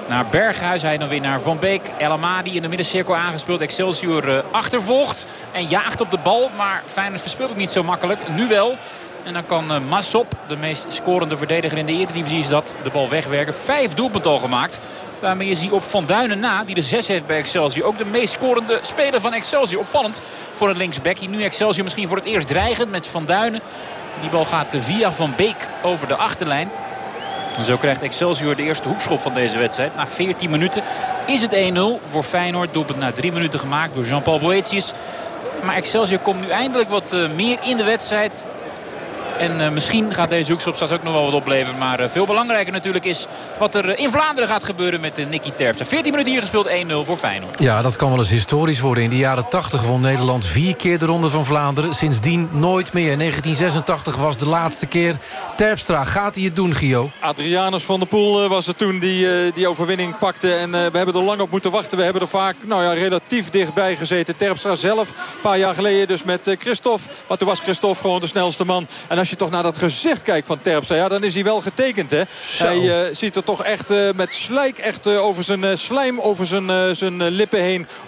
naar Berghuis. Hij dan weer naar Van Beek. El Amadi in de middencirkel aangespeeld. Excelsior eh, achtervolgt en jaagt op de bal. Maar Feyenoord verspeelt ook niet zo makkelijk. Nu wel. En dan kan uh, Massop, de meest scorende verdediger in de Eredivisie, is dat de bal wegwerken. Vijf doelpunten al gemaakt. Daarmee is hij op Van Duinen na, die de zes heeft bij Excelsior. Ook de meest scorende speler van Excelsior. Opvallend voor het linksback. Nu Excelsior misschien voor het eerst dreigend met Van Duinen. Die bal gaat via Van Beek over de achterlijn. En zo krijgt Excelsior de eerste hoekschop van deze wedstrijd. Na 14 minuten is het 1-0 voor Feyenoord. Doelpunt na 3 minuten gemaakt door Jean-Paul Boetius. Maar Excelsior komt nu eindelijk wat uh, meer in de wedstrijd. En uh, misschien gaat deze hoekschop straks ook nog wel wat opleveren. Maar uh, veel belangrijker natuurlijk is wat er in Vlaanderen gaat gebeuren met uh, Nicky Terpstra. 14 minuten hier gespeeld, 1-0 voor Feyenoord. Ja, dat kan wel eens historisch worden. In de jaren 80 won Nederland vier keer de Ronde van Vlaanderen. Sindsdien nooit meer. 1986 was de laatste keer. Terpstra, gaat hij het doen, Gio? Adrianus van der Poel was het toen die die overwinning pakte. En we hebben er lang op moeten wachten. We hebben er vaak nou ja, relatief dichtbij gezeten. Terpstra zelf, een paar jaar geleden dus met Christophe. Maar toen was Christophe gewoon de snelste man. En als je toch naar dat gezicht kijkt van Terpstra... Ja, dan is hij wel getekend, hè. Zo. Hij uh, ziet er toch echt uh, met slijk echt uh, over zijn slijm over zijn, zijn lippen heen